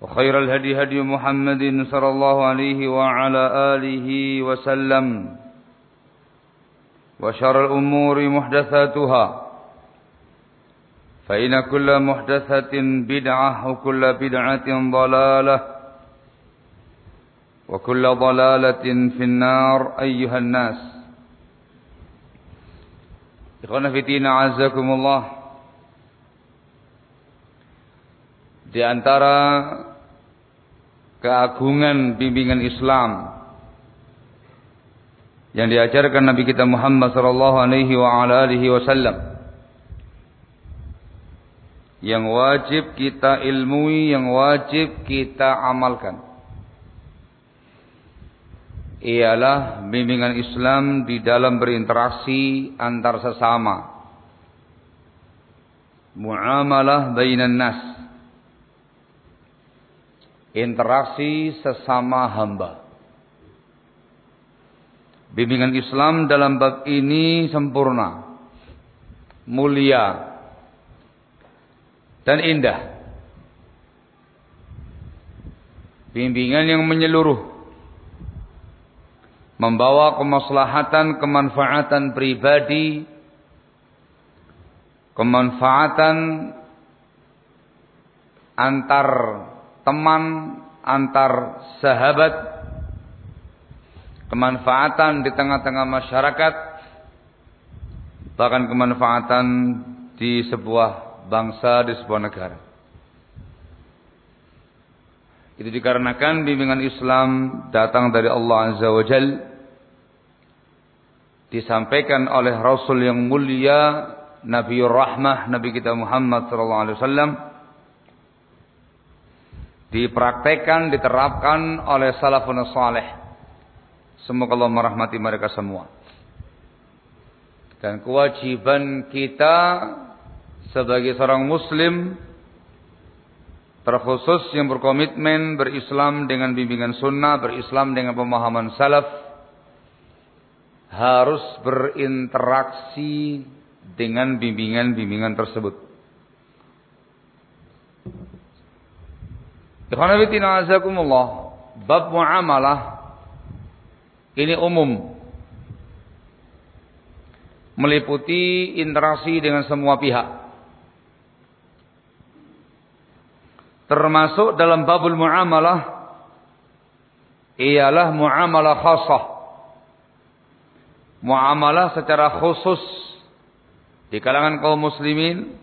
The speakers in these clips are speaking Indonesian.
وخير الهدي هدي محمد صلى الله عليه وعلى آله وسلم وشر الأمور محدثاتها فإن كل محدثة بدعة وكل بدعة ضلالة وكل ضلالة في النار أيها الناس. إخوانا في دين عزكم الله. Di antara keagungan bimbingan Islam yang diajarkan Nabi kita Muhammad sallallahu alaihi wasallam yang wajib kita ilmui, yang wajib kita amalkan. Ialah bimbingan Islam di dalam berinteraksi antar sesama. Muamalah bainan nas interaksi sesama hamba. Bimbingan Islam dalam bab ini sempurna, mulia, dan indah. Bimbingan yang menyeluruh, membawa kemaslahatan, kemanfaatan pribadi, kemanfaatan antar teman antar sahabat, kemanfaatan di tengah-tengah masyarakat, bahkan kemanfaatan di sebuah bangsa, di sebuah negara. Itu dikarenakan bimbingan Islam datang dari Allah Azza wa Jal. Disampaikan oleh Rasul yang mulia, Nabiur Rahmah, Nabi kita Muhammad sallallahu alaihi wasallam dipraktekkan, diterapkan oleh salafun salih. Semoga Allah merahmati mereka semua. Dan kewajiban kita sebagai seorang muslim terkhusus yang berkomitmen berislam dengan bimbingan sunnah, berislam dengan pemahaman salaf harus berinteraksi dengan bimbingan-bimbingan tersebut. Ikhwanabitina azakumullah. Bab muamalah ini umum. Meliputi interaksi dengan semua pihak. Termasuk dalam babul muamalah ialah muamalah khasah. Muamalah secara khusus di kalangan kaum muslimin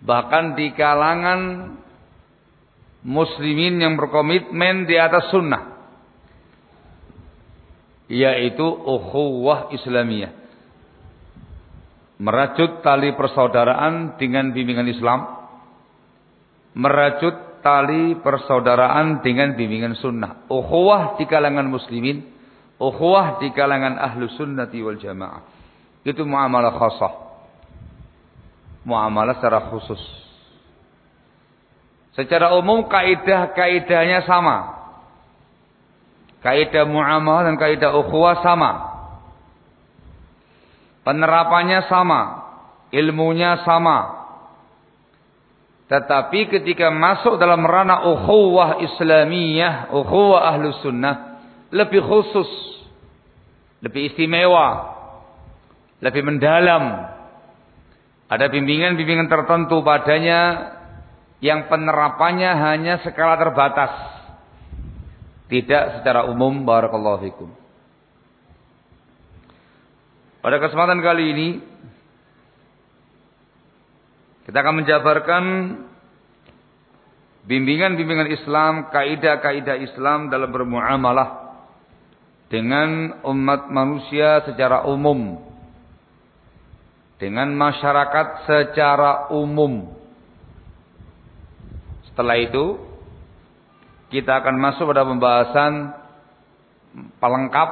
bahkan di kalangan muslimin yang berkomitmen di atas sunnah. yaitu ukhuwah Islamiyah. Merajut tali persaudaraan dengan bimbingan Islam. Merajut tali persaudaraan dengan bimbingan sunnah. Ukhuwah di kalangan muslimin. Ukhuwah di kalangan ahlu sunnati wal jamaah. Itu muamalah khasah. Muamalah secara khusus. Secara umum kaidah-kaidahnya sama. Kaidah muamalah dan kaidah ukhuwah sama. Penerapannya sama. Ilmunya sama. Tetapi ketika masuk dalam ranah ukhuwah islamiyah, ukhuwah ahlu sunnah, lebih khusus. Lebih istimewa. Lebih mendalam. Ada bimbingan-bimbingan tertentu padanya yang penerapannya hanya skala terbatas. Tidak secara umum barakallahu fikum. Pada kesempatan kali ini kita akan menjabarkan bimbingan-bimbingan Islam, kaidah-kaidah Islam dalam bermuamalah dengan umat manusia secara umum. Dengan masyarakat secara umum. Setelah itu kita akan masuk pada pembahasan pelengkap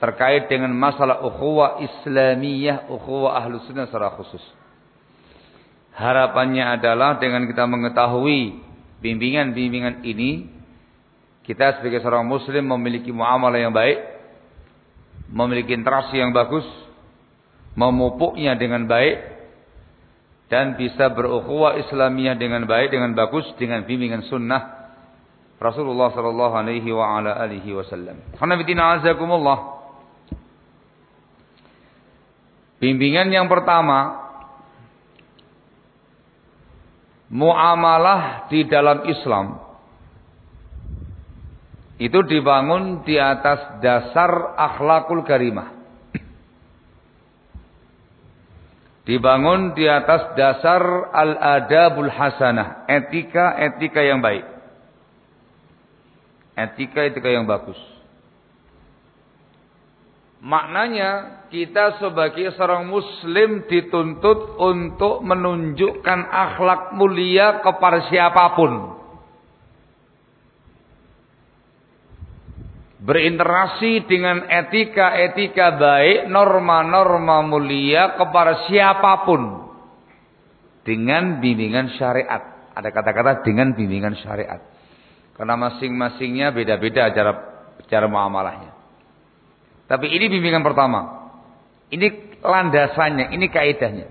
terkait dengan masalah ukhuwah Islamiyah, ukhuwah ahlu sunnah secara khusus. Harapannya adalah dengan kita mengetahui bimbingan-bimbingan ini, kita sebagai seorang muslim memiliki muamalah yang baik, memiliki interaksi yang bagus, memupuknya dengan baik, dan bisa berukhuwah Islamiyah dengan baik dengan bagus dengan bimbingan sunnah Rasulullah sallallahu alaihi wa ala alihi wasallam. Azakumullah. Bimbingan yang pertama muamalah di dalam Islam itu dibangun di atas dasar akhlakul karimah. Dibangun di atas dasar al-adabul hasanah. Etika-etika yang baik. Etika-etika yang bagus. Maknanya kita sebagai seorang muslim dituntut untuk menunjukkan akhlak mulia kepada siapa pun. Berinteraksi dengan etika-etika baik, norma-norma mulia kepada siapa pun dengan bimbingan syariat. Ada kata-kata dengan bimbingan syariat. Karena masing-masingnya beda-beda cara cara muamalahnya. Tapi ini bimbingan pertama. Ini landasannya, ini kaidahnya.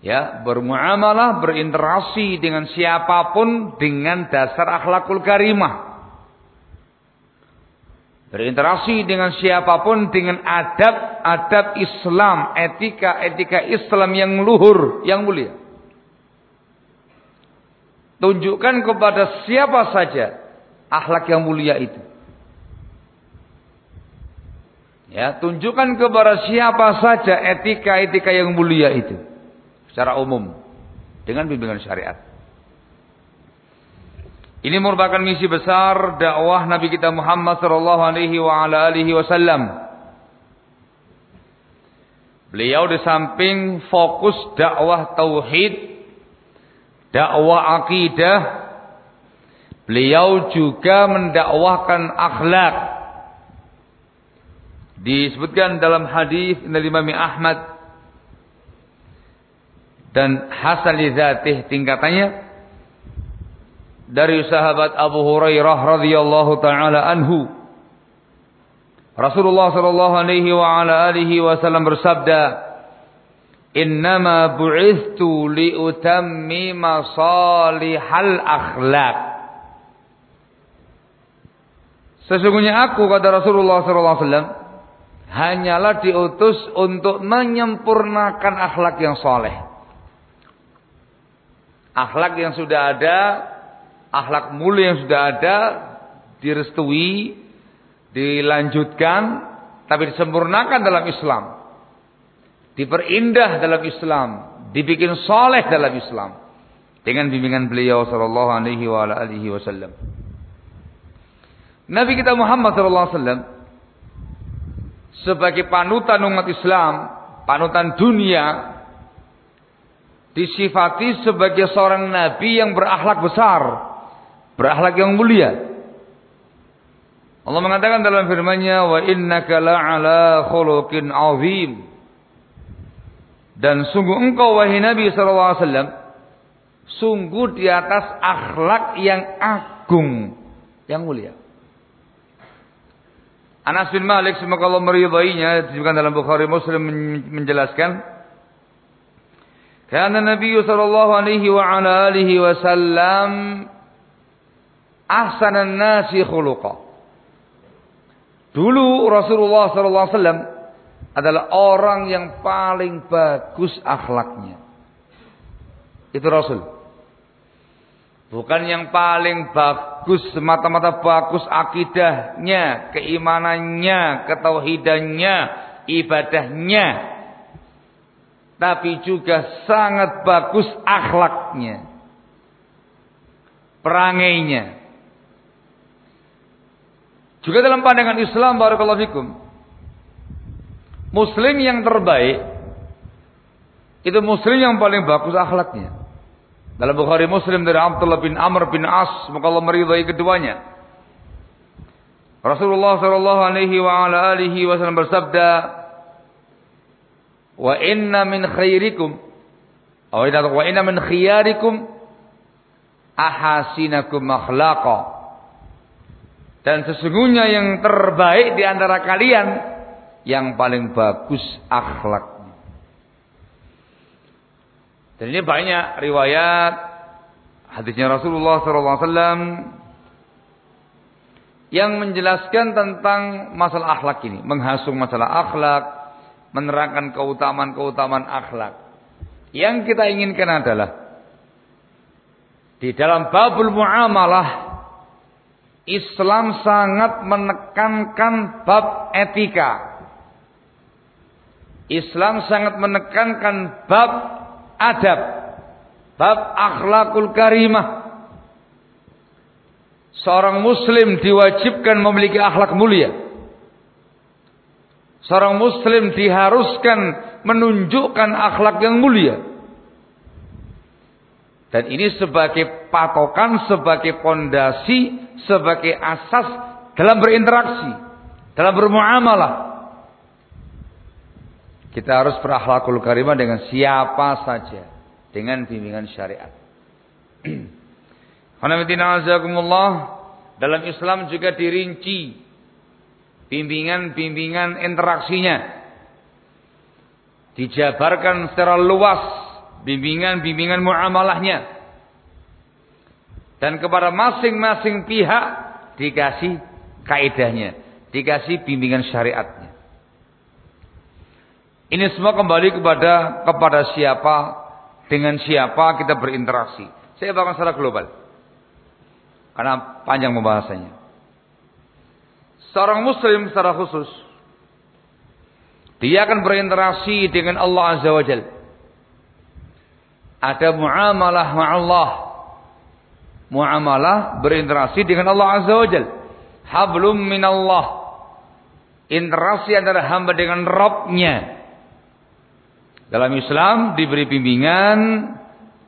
Ya, bermuamalah, berinteraksi dengan siapa pun dengan dasar akhlakul karimah Berinteraksi dengan siapa pun dengan adab-adab Islam, etika-etika Islam yang luhur, yang mulia. Tunjukkan kepada siapa saja akhlak yang mulia itu. Ya, tunjukkan kepada siapa saja etika-etika yang mulia itu secara umum dengan bimbingan syariat. Ini merupakan misi besar dakwah Nabi kita Muhammad sallallahu alaihi wa ala alihi wasallam. Beliau di samping fokus dakwah tauhid, dakwah akidah, beliau juga mendakwahkan akhlak. Disebutkan dalam hadis dari Imam Ahmad dan Hasan tingkatannya dari sahabat Abu Hurairah radhiyallahu taala anhu Rasulullah sallallahu alaihi wa ala alihi wasallam bersabda Innama bu'ithtu liutammima salihal akhlak Sesungguhnya aku kata Rasulullah sallallahu alaihi wasallam hanyalah diutus untuk menyempurnakan akhlak yang soleh. Akhlak yang sudah ada akhlak mulia yang sudah ada direstui, dilanjutkan, tapi disempurnakan dalam Islam. Diperindah dalam Islam, dibikin soleh dalam Islam dengan bimbingan beliau sallallahu alaihi wa alihi wasallam. Nabi kita Muhammad SAW sebagai panutan umat Islam, panutan dunia, disifati sebagai seorang nabi yang berakhlak besar, berakhlak yang mulia. Allah mengatakan dalam firman-Nya wa innaka la'ala khuluqin azim. Dan sungguh engkau wahai Nabi sallallahu alaihi wasallam sungguh di atas akhlak yang agung, yang mulia. Anas bin Malik semoga Allah meridainya disebutkan dalam Bukhari Muslim menjelaskan karena Nabi sallallahu alaihi wa ala alihi wasallam ahsanan nasi khuluqa. Dulu Rasulullah wasallam adalah orang yang paling bagus akhlaknya. Itu Rasul. Bukan yang paling bagus semata-mata bagus akidahnya, keimanannya, ketauhidannya, ibadahnya. Tapi juga sangat bagus akhlaknya. Perangainya. Juga dalam pandangan Islam barakallahu fikum. Muslim yang terbaik itu muslim yang paling bagus akhlaknya. Dalam Bukhari Muslim dari Abdullah bin Amr bin As, maka Allah meridai keduanya. Rasulullah sallallahu alaihi wa ala alihi wasallam bersabda, "Wa inna min khairikum wa inna wa inna min khiyarikum ahasinakum akhlaqa." Dan sesungguhnya yang terbaik di antara kalian yang paling bagus akhlak. Dan ini banyak riwayat hadisnya Rasulullah SAW yang menjelaskan tentang masalah akhlak ini, menghasung masalah akhlak, menerangkan keutamaan-keutamaan akhlak. Yang kita inginkan adalah di dalam babul muamalah Islam sangat menekankan bab etika. Islam sangat menekankan bab adab, bab akhlakul karimah. Seorang muslim diwajibkan memiliki akhlak mulia. Seorang muslim diharuskan menunjukkan akhlak yang mulia. Dan ini sebagai patokan, sebagai pondasi, sebagai asas dalam berinteraksi, dalam bermuamalah. Kita harus berakhlakul karimah dengan siapa saja. Dengan bimbingan syariat. Dalam Islam juga dirinci bimbingan-bimbingan interaksinya. Dijabarkan secara luas bimbingan-bimbingan muamalahnya. Dan kepada masing-masing pihak dikasih kaidahnya, dikasih bimbingan syariatnya. Ini semua kembali kepada kepada siapa, dengan siapa kita berinteraksi. Saya bahkan secara global. Karena panjang pembahasannya. Seorang muslim secara khusus dia akan berinteraksi dengan Allah Azza wa Jal. Ada muamalah ma'allah. Muamalah berinteraksi dengan Allah Azza wa Jal. Hablum minallah. Interaksi antara hamba dengan Rabbnya. Dalam Islam diberi bimbingan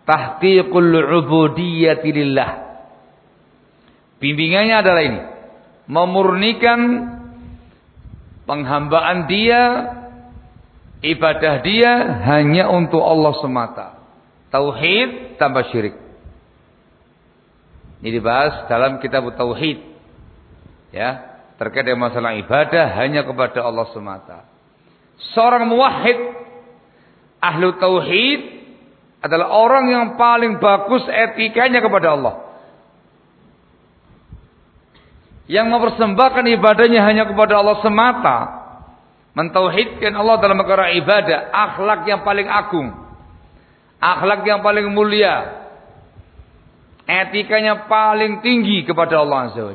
tahqiqul ubudiyyati lillah. Bimbingannya adalah ini. Memurnikan penghambaan dia, ibadah dia hanya untuk Allah semata. Tauhid tanpa syirik. Ini dibahas dalam kitab Tauhid. Ya, terkait dengan masalah ibadah hanya kepada Allah semata. Seorang muwahhid ahlu tauhid adalah orang yang paling bagus etikanya kepada Allah. Yang mempersembahkan ibadahnya hanya kepada Allah semata. Mentauhidkan Allah dalam perkara ibadah. Akhlak yang paling agung. Akhlak yang paling mulia. Etikanya paling tinggi kepada Allah Azza wa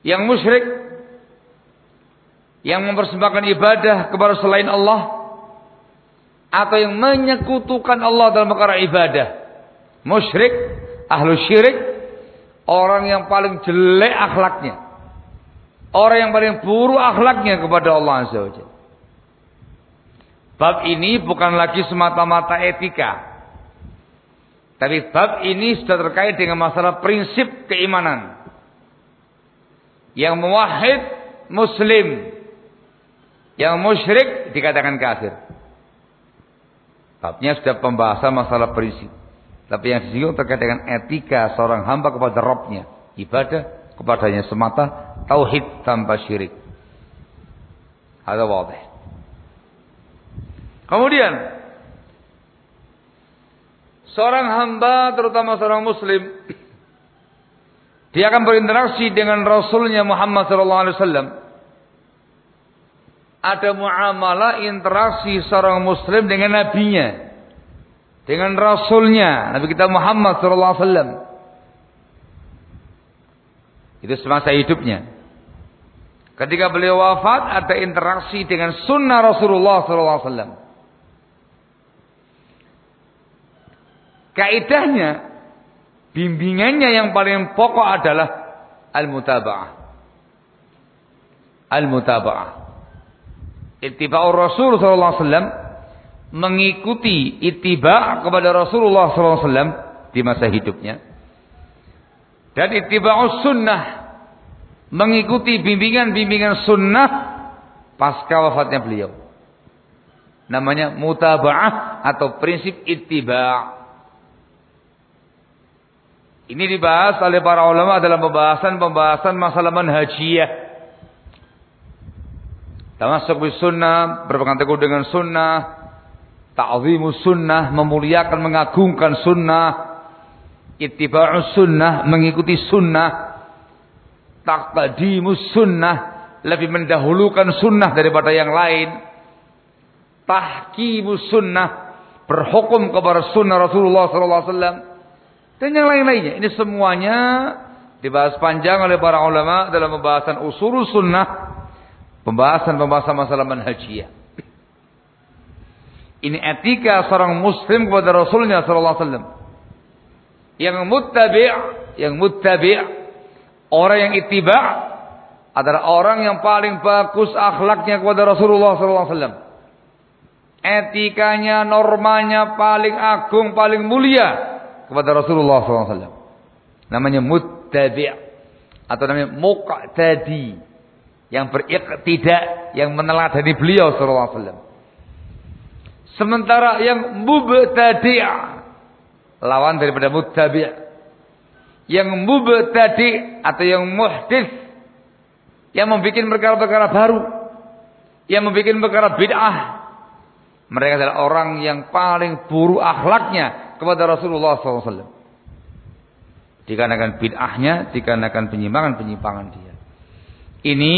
Yang musyrik. Yang mempersembahkan ibadah kepada selain Allah atau yang menyekutukan Allah dalam perkara ibadah, musyrik, ahlu syirik, orang yang paling jelek akhlaknya. Orang yang paling buruk akhlaknya kepada Allah Azza wa. Bab ini bukan lagi semata-mata etika. Tapi bab ini sudah terkait dengan masalah prinsip keimanan. Yang muwahhid muslim. Yang musyrik dikatakan kafir. Babnya sudah pembahasan masalah prinsip. Tapi yang disinggung terkait dengan etika seorang hamba kepada Robnya. Ibadah kepadanya semata. Tauhid tanpa syirik. Ada wadih. Kemudian. Seorang hamba terutama seorang muslim. Dia akan berinteraksi dengan Rasulnya Muhammad SAW. Ada muamalah interaksi seorang muslim dengan nabinya dengan rasulnya Nabi kita Muhammad sallallahu alaihi wasallam. Itu semasa hidupnya. Ketika beliau wafat ada interaksi dengan sunnah Rasulullah sallallahu alaihi wasallam. Kaidahnya bimbingannya yang paling pokok adalah al-mutaba'ah. Al-mutaba'ah. Ittiba'ur Rasul sallallahu alaihi wasallam mengikuti ittiba kepada Rasulullah SAW di masa hidupnya. Dan ittiba'us sunnah mengikuti bimbingan-bimbingan sunnah pasca wafatnya beliau. Namanya mutaba'ah atau prinsip ittiba'. Ini dibahas oleh para ulama dalam pembahasan-pembahasan masalah manhajiyah. Termasuk sunnah, berpegang teguh dengan sunnah, Ta'zimus sunnah, memuliakan, mengagungkan sunnah. Ittiba'us sunnah, mengikuti sunnah. Taqdimus sunnah, lebih mendahulukan sunnah daripada yang lain. Tahkimus sunnah, berhukum kepada sunnah Rasulullah SAW. Dan yang lain-lainnya. Ini semuanya dibahas panjang oleh para ulama dalam pembahasan usul sunnah. Pembahasan-pembahasan masalah manhajiyah. Ini etika seorang muslim kepada Rasulnya sallallahu alaihi wasallam. Yang muttabi', yang muttabi' orang yang ittiba' adalah orang yang paling bagus akhlaknya kepada Rasulullah sallallahu alaihi wasallam. Etikanya, normanya paling agung, paling mulia kepada Rasulullah wasallam. Namanya muttabi' atau namanya muqtadi yang beriktidak, yang meneladani beliau wasallam. Sementara yang mubtadi' lawan daripada muttabi' yang mubtadi' atau yang muhdis yang membuat perkara-perkara baru yang membuat perkara bid'ah mereka adalah orang yang paling buruk akhlaknya kepada Rasulullah SAW dikarenakan bid'ahnya dikarenakan penyimpangan-penyimpangan dia ini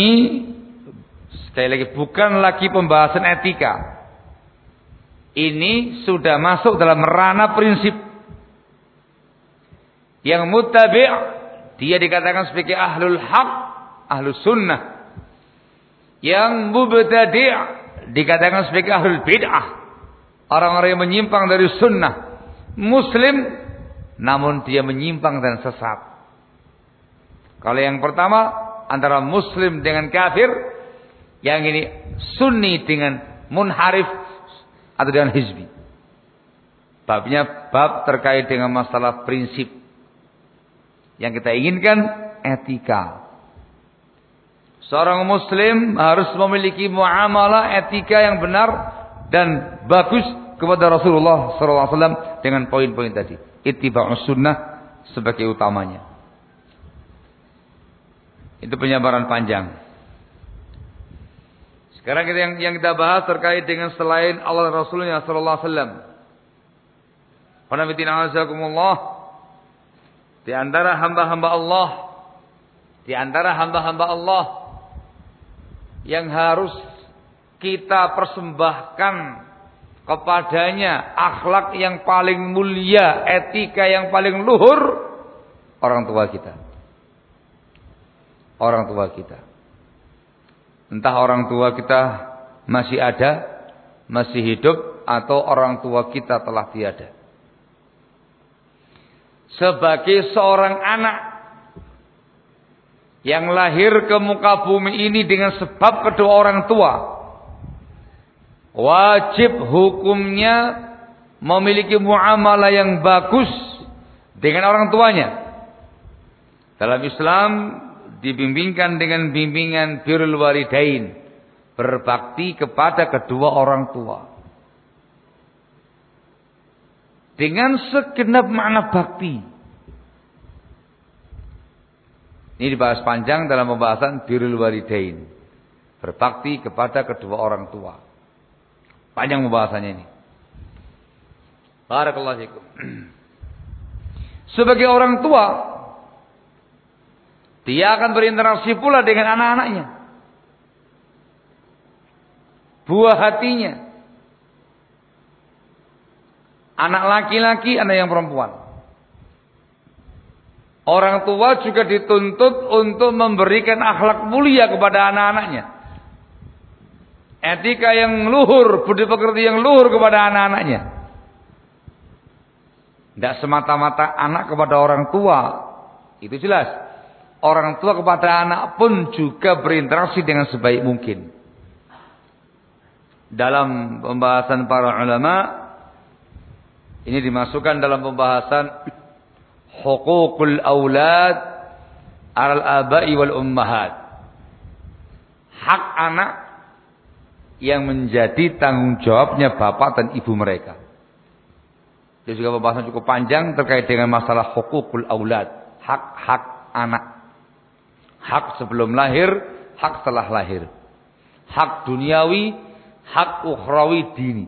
sekali lagi bukan lagi pembahasan etika ini sudah masuk dalam ranah prinsip. Yang mutabi' dia dikatakan sebagai ahlul haq, ahlus sunnah. Yang mubtadi' dikatakan sebagai ahlul bid'ah. Orang-orang yang menyimpang dari sunnah. Muslim namun dia menyimpang dan sesat. Kalau yang pertama antara muslim dengan kafir, yang ini sunni dengan munharif atau dengan hizbi. Babnya bab terkait dengan masalah prinsip. Yang kita inginkan etika. Seorang muslim harus memiliki muamalah etika yang benar dan bagus kepada Rasulullah SAW dengan poin-poin tadi. Ittiba'us sunnah sebagai utamanya. Itu penyabaran panjang. Sekarang kita yang, yang kita bahas terkait dengan selain Allah Rasulnya Sallallahu Alaihi Wasallam. Di antara hamba-hamba Allah. Di antara hamba-hamba Allah. Yang harus kita persembahkan kepadanya akhlak yang paling mulia, etika yang paling luhur orang tua kita. Orang tua kita. Entah orang tua kita masih ada, masih hidup, atau orang tua kita telah tiada. Sebagai seorang anak yang lahir ke muka bumi ini dengan sebab kedua orang tua. Wajib hukumnya memiliki muamalah yang bagus dengan orang tuanya. Dalam Islam dibimbingkan dengan bimbingan birrul walidain, berbakti kepada kedua orang tua. Dengan segenap makna bakti. Ini dibahas panjang dalam pembahasan birrul walidain. Berbakti kepada kedua orang tua. Panjang pembahasannya ini. Barakallahu fikum. Sebagai orang tua, dia akan berinteraksi pula dengan anak-anaknya. Buah hatinya. Anak laki-laki, anak yang perempuan. Orang tua juga dituntut untuk memberikan akhlak mulia kepada anak-anaknya. Etika yang luhur, budi pekerti yang luhur kepada anak-anaknya. Tidak semata-mata anak kepada orang tua. Itu jelas. Orang tua kepada anak pun juga berinteraksi dengan sebaik mungkin. Dalam pembahasan para ulama, ini dimasukkan dalam pembahasan hukukul aulad al abai wal ummahat. Hak anak yang menjadi tanggung jawabnya bapak dan ibu mereka. Itu juga pembahasan cukup panjang terkait dengan masalah hukukul aulad, hak-hak anak. Hak sebelum lahir, hak setelah lahir. Hak duniawi, hak ukhrawi dini.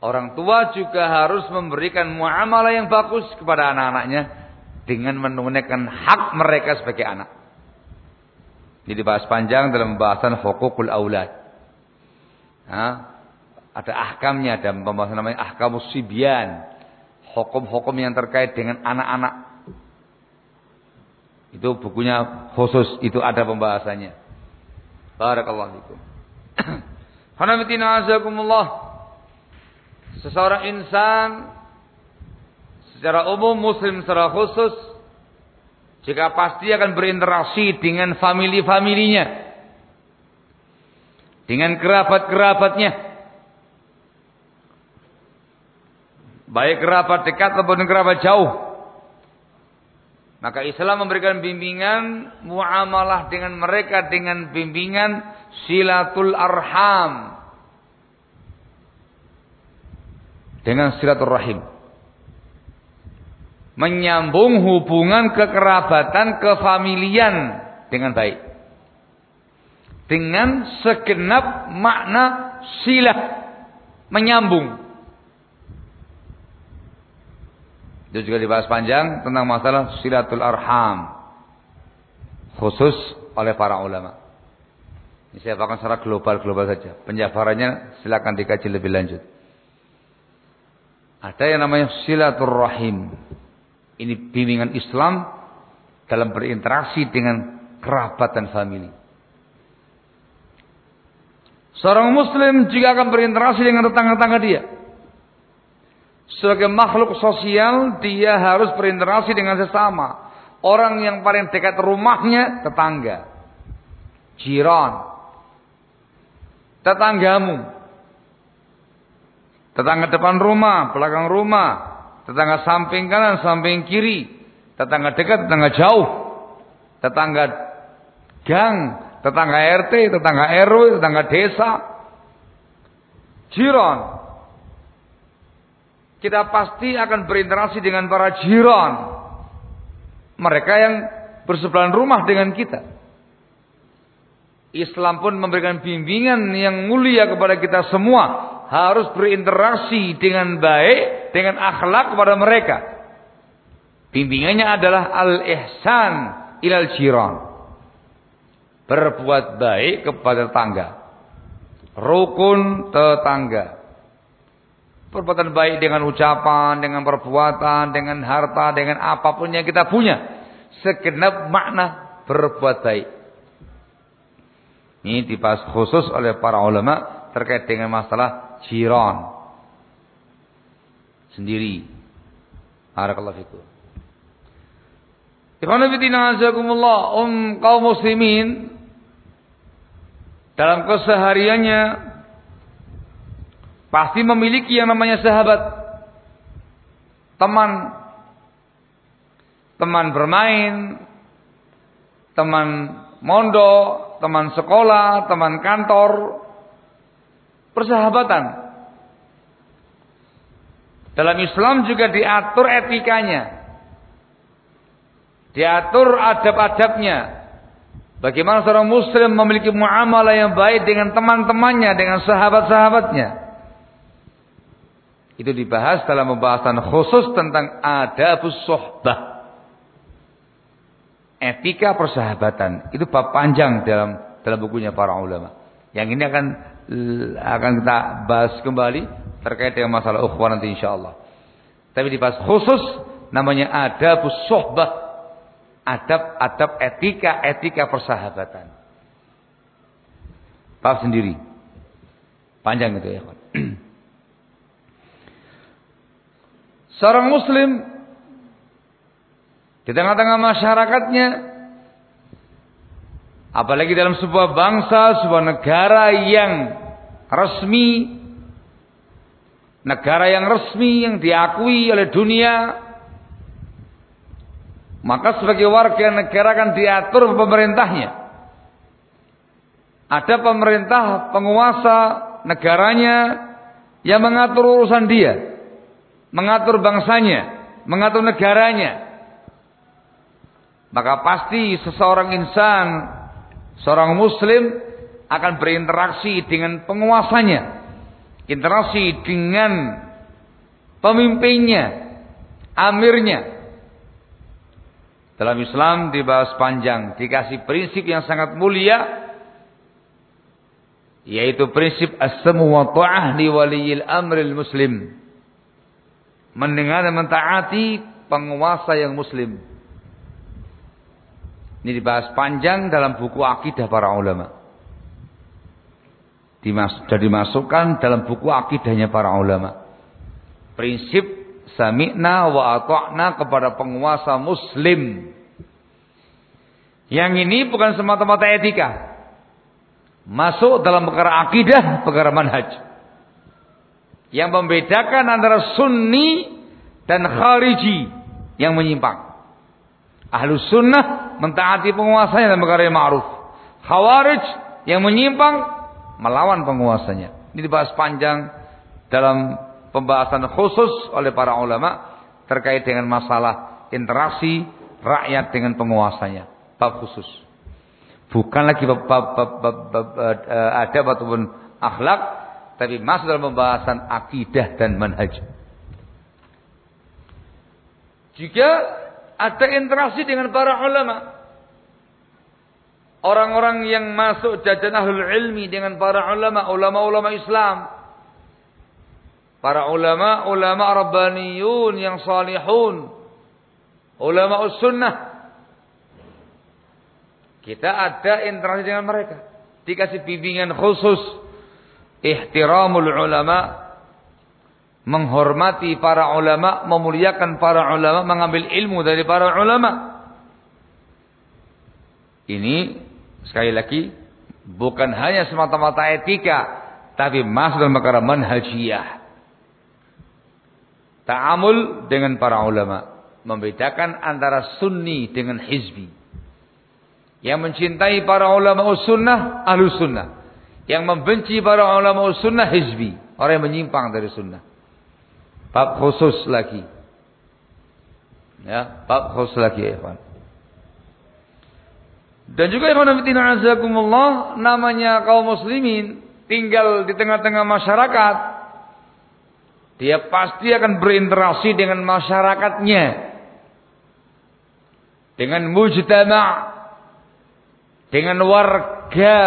Orang tua juga harus memberikan muamalah yang bagus kepada anak-anaknya dengan menunaikan hak mereka sebagai anak. Ini dibahas panjang dalam pembahasan hukukul aulad. Nah, ada ahkamnya, ada pembahasan namanya ahkamus sibyan. Hukum-hukum yang terkait dengan anak-anak. Itu bukunya khusus, itu ada pembahasannya. Barakallahu fikum. Hanafitina azakumullah seseorang insan secara umum muslim secara khusus jika pasti akan berinteraksi dengan famili-familinya. Dengan kerabat-kerabatnya. Baik kerabat dekat maupun kerabat jauh. Maka Islam memberikan bimbingan muamalah dengan mereka dengan bimbingan silatul arham. Dengan silaturahim. Menyambung hubungan kekerabatan, kefamilian dengan baik. Dengan segenap makna silah menyambung. Itu juga dibahas panjang tentang masalah silatul arham. Khusus oleh para ulama. Ini saya bahkan secara global-global saja. Penjabarannya silakan dikaji lebih lanjut. Ada yang namanya silaturrahim. Ini bimbingan Islam dalam berinteraksi dengan kerabat dan famili. Seorang muslim juga akan berinteraksi dengan tetangga-tetangga dia. Sebagai makhluk sosial, dia harus berinteraksi dengan sesama. Orang yang paling dekat rumahnya, tetangga. Jiran. Tetanggamu. Tetangga depan rumah, belakang rumah, tetangga samping kanan, samping kiri, tetangga dekat, tetangga jauh, tetangga gang, tetangga RT, tetangga RW, tetangga desa, jiran. Kita pasti akan berinteraksi dengan para jiran. Mereka yang bersebelahan rumah dengan kita. Islam pun memberikan bimbingan yang mulia kepada kita semua harus berinteraksi dengan baik, dengan akhlak kepada mereka. Bimbingannya adalah al-ihsan ilal jiran. Berbuat baik kepada tetangga. Rukun tetangga. Perbuatan baik dengan ucapan, dengan perbuatan, dengan harta, dengan apa pun yang kita punya. Segenap makna berbuat baik. Ini dibahas khusus oleh para ulama terkait dengan masalah jiran. Sendiri. Barakallahu fikum. Ikhwanafidina um kaum muslimin. Dalam kesehariannya pasti memiliki yang namanya sahabat, teman, teman bermain, teman mondok, teman sekolah, teman kantor, persahabatan. Dalam Islam juga diatur etikanya. Diatur adab-adabnya. Bagaimana seorang muslim memiliki muamalah yang baik dengan teman-temannya, dengan sahabat-sahabatnya. Itu dibahas dalam pembahasan khusus tentang adabus sohbah. Etika persahabatan. Itu bab panjang dalam dalam bukunya para ulama. Yang ini akan akan kita bahas kembali terkait dengan masalah ukhwah nanti insyaallah. Tapi dibahas khusus namanya adabus sohbah adab-adab etika-etika persahabatan. Bab sendiri. Panjang itu ya. Seorang muslim di tengah-tengah masyarakatnya apalagi dalam sebuah bangsa, sebuah negara yang resmi negara yang resmi yang diakui oleh dunia maka sebagai warga negara kan diatur pemerintahnya. Ada pemerintah penguasa negaranya yang mengatur urusan dia, mengatur bangsanya, mengatur negaranya. Maka pasti seseorang insan, seorang muslim akan berinteraksi dengan penguasanya, interaksi dengan pemimpinnya, amirnya, dalam Islam dibahas panjang, dikasih prinsip yang sangat mulia yaitu prinsip as-samu wa ta'ah li waliyil amril muslim. Mendengar dan mentaati penguasa yang muslim. Ini dibahas panjang dalam buku akidah para ulama. Dimas sudah dimasukkan dalam buku akidahnya para ulama. Prinsip sami'na wa ata'na kepada penguasa muslim. Yang ini bukan semata-mata etika. Masuk dalam perkara akidah, perkara manhaj. Yang membedakan antara sunni dan khariji yang menyimpang. Ahlu sunnah mentaati penguasanya dalam perkara yang ma'ruf. Khawarij yang menyimpang melawan penguasanya. Ini dibahas panjang dalam pembahasan khusus oleh para ulama terkait dengan masalah interaksi rakyat dengan penguasanya. Bab khusus. Bukan lagi bab, bab, bab, bab, bab uh, adab ataupun akhlak, tapi masuk dalam pembahasan akidah dan manhaj. Jika ada interaksi dengan para ulama, orang-orang yang masuk jajan ahlul ilmi dengan para ulama, ulama-ulama Islam, Para ulama, ulama rabbaniyun yang salihun. Ulama sunnah. Kita ada interaksi dengan mereka. Dikasih bimbingan khusus. Ihtiramul ulama. Menghormati para ulama. Memuliakan para ulama. Mengambil ilmu dari para ulama. Ini sekali lagi. Bukan hanya semata-mata etika. Tapi masuk dalam perkara manhajiyah ta'amul dengan para ulama. Membedakan antara sunni dengan hizbi. Yang mencintai para ulama sunnah, ahlu sunnah. Yang membenci para ulama sunnah, hizbi. Orang yang menyimpang dari sunnah. Bab khusus lagi. Ya, bab khusus lagi ya ikhwan. Dan juga ikhwan azakumullah namanya kaum muslimin tinggal di tengah-tengah masyarakat dia pasti akan berinteraksi dengan masyarakatnya. Dengan mujtama' dengan warga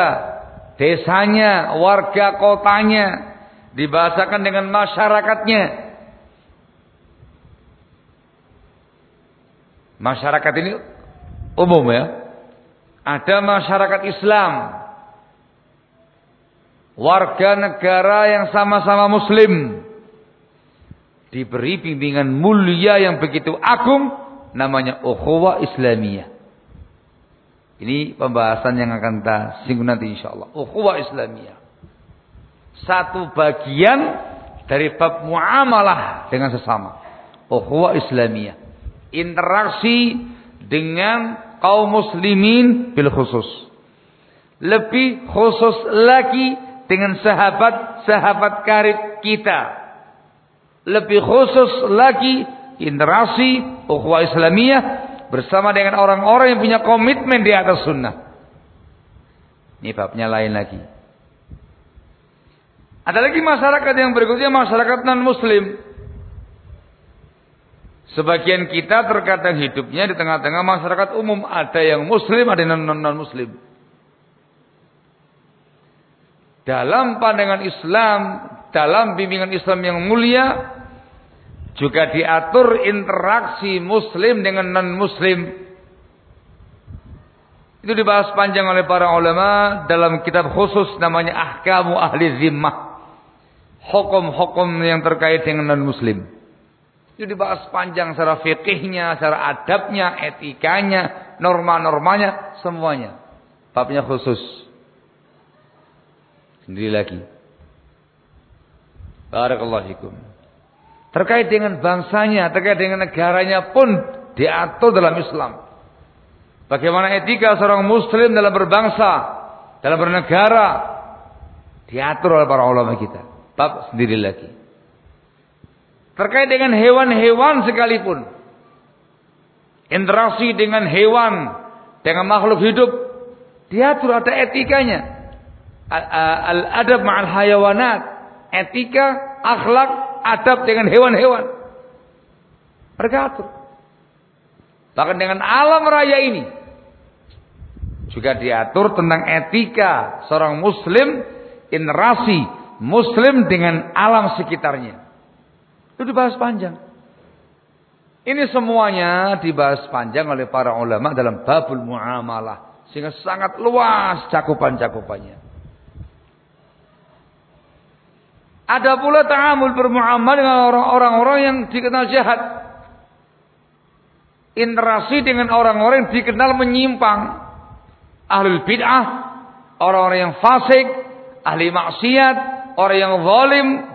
desanya, warga kotanya, dibahasakan dengan masyarakatnya. Masyarakat ini umum ya. Ada masyarakat Islam. Warga negara yang sama-sama muslim diberi bimbingan mulia yang begitu agung namanya ukhuwah Islamiyah. Ini pembahasan yang akan kita singgung nanti insyaallah. Ukhuwah Islamiyah. Satu bagian dari bab muamalah dengan sesama. Ukhuwah Islamiyah. Interaksi dengan kaum muslimin bil khusus. Lebih khusus lagi dengan sahabat-sahabat karib kita. Lebih khusus lagi interaksi ukhuwah Islamiyah bersama dengan orang-orang yang punya komitmen di atas sunnah. Ini babnya lain lagi. Ada lagi masyarakat yang berikutnya masyarakat non muslim. Sebagian kita terkadang hidupnya di tengah-tengah masyarakat umum. Ada yang muslim, ada yang non-muslim. Dalam pandangan Islam, dalam bimbingan Islam yang mulia, juga diatur interaksi muslim dengan non-muslim. Itu dibahas panjang oleh para ulama dalam kitab khusus namanya Ahkamu Ahli Zimmah. Hukum-hukum yang terkait dengan non-muslim. Itu dibahas panjang secara fikihnya, secara adabnya, etikanya, norma-normanya, semuanya. Babnya khusus. Sendiri lagi. Barakallahu. Terkait dengan bangsanya, terkait dengan negaranya pun diatur dalam Islam. Bagaimana etika seorang muslim dalam berbangsa, dalam bernegara, diatur oleh para ulama kita. Bab sendiri lagi. Terkait dengan hewan-hewan sekalipun. Interaksi dengan hewan, dengan makhluk hidup, diatur ada etikanya. Al-adab ma'al hayawanat. Etika, akhlak, adab dengan hewan-hewan. Mereka atur. Bahkan dengan alam raya ini. Juga diatur tentang etika seorang muslim. Interaksi muslim dengan alam sekitarnya. Itu dibahas panjang. Ini semuanya dibahas panjang oleh para ulama dalam babul muamalah. Sehingga sangat luas cakupan-cakupannya. Ada pula ta'amul bermuamal dengan orang-orang yang dikenal jahat. Interaksi dengan orang-orang yang dikenal menyimpang. Ahlul bid'ah, orang-orang yang fasik, ahli maksiat, orang yang zalim.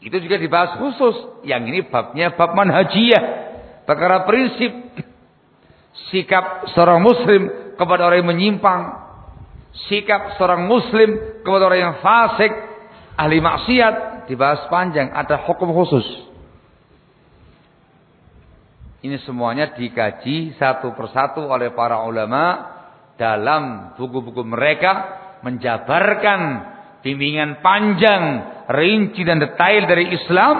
Itu juga dibahas khusus. Yang ini babnya bab manhajiyah. Perkara prinsip. Sikap seorang muslim kepada orang yang menyimpang sikap seorang muslim kepada orang yang fasik, ahli maksiat dibahas panjang, ada hukum khusus. Ini semuanya dikaji satu persatu oleh para ulama dalam buku-buku mereka menjabarkan bimbingan panjang, rinci dan detail dari Islam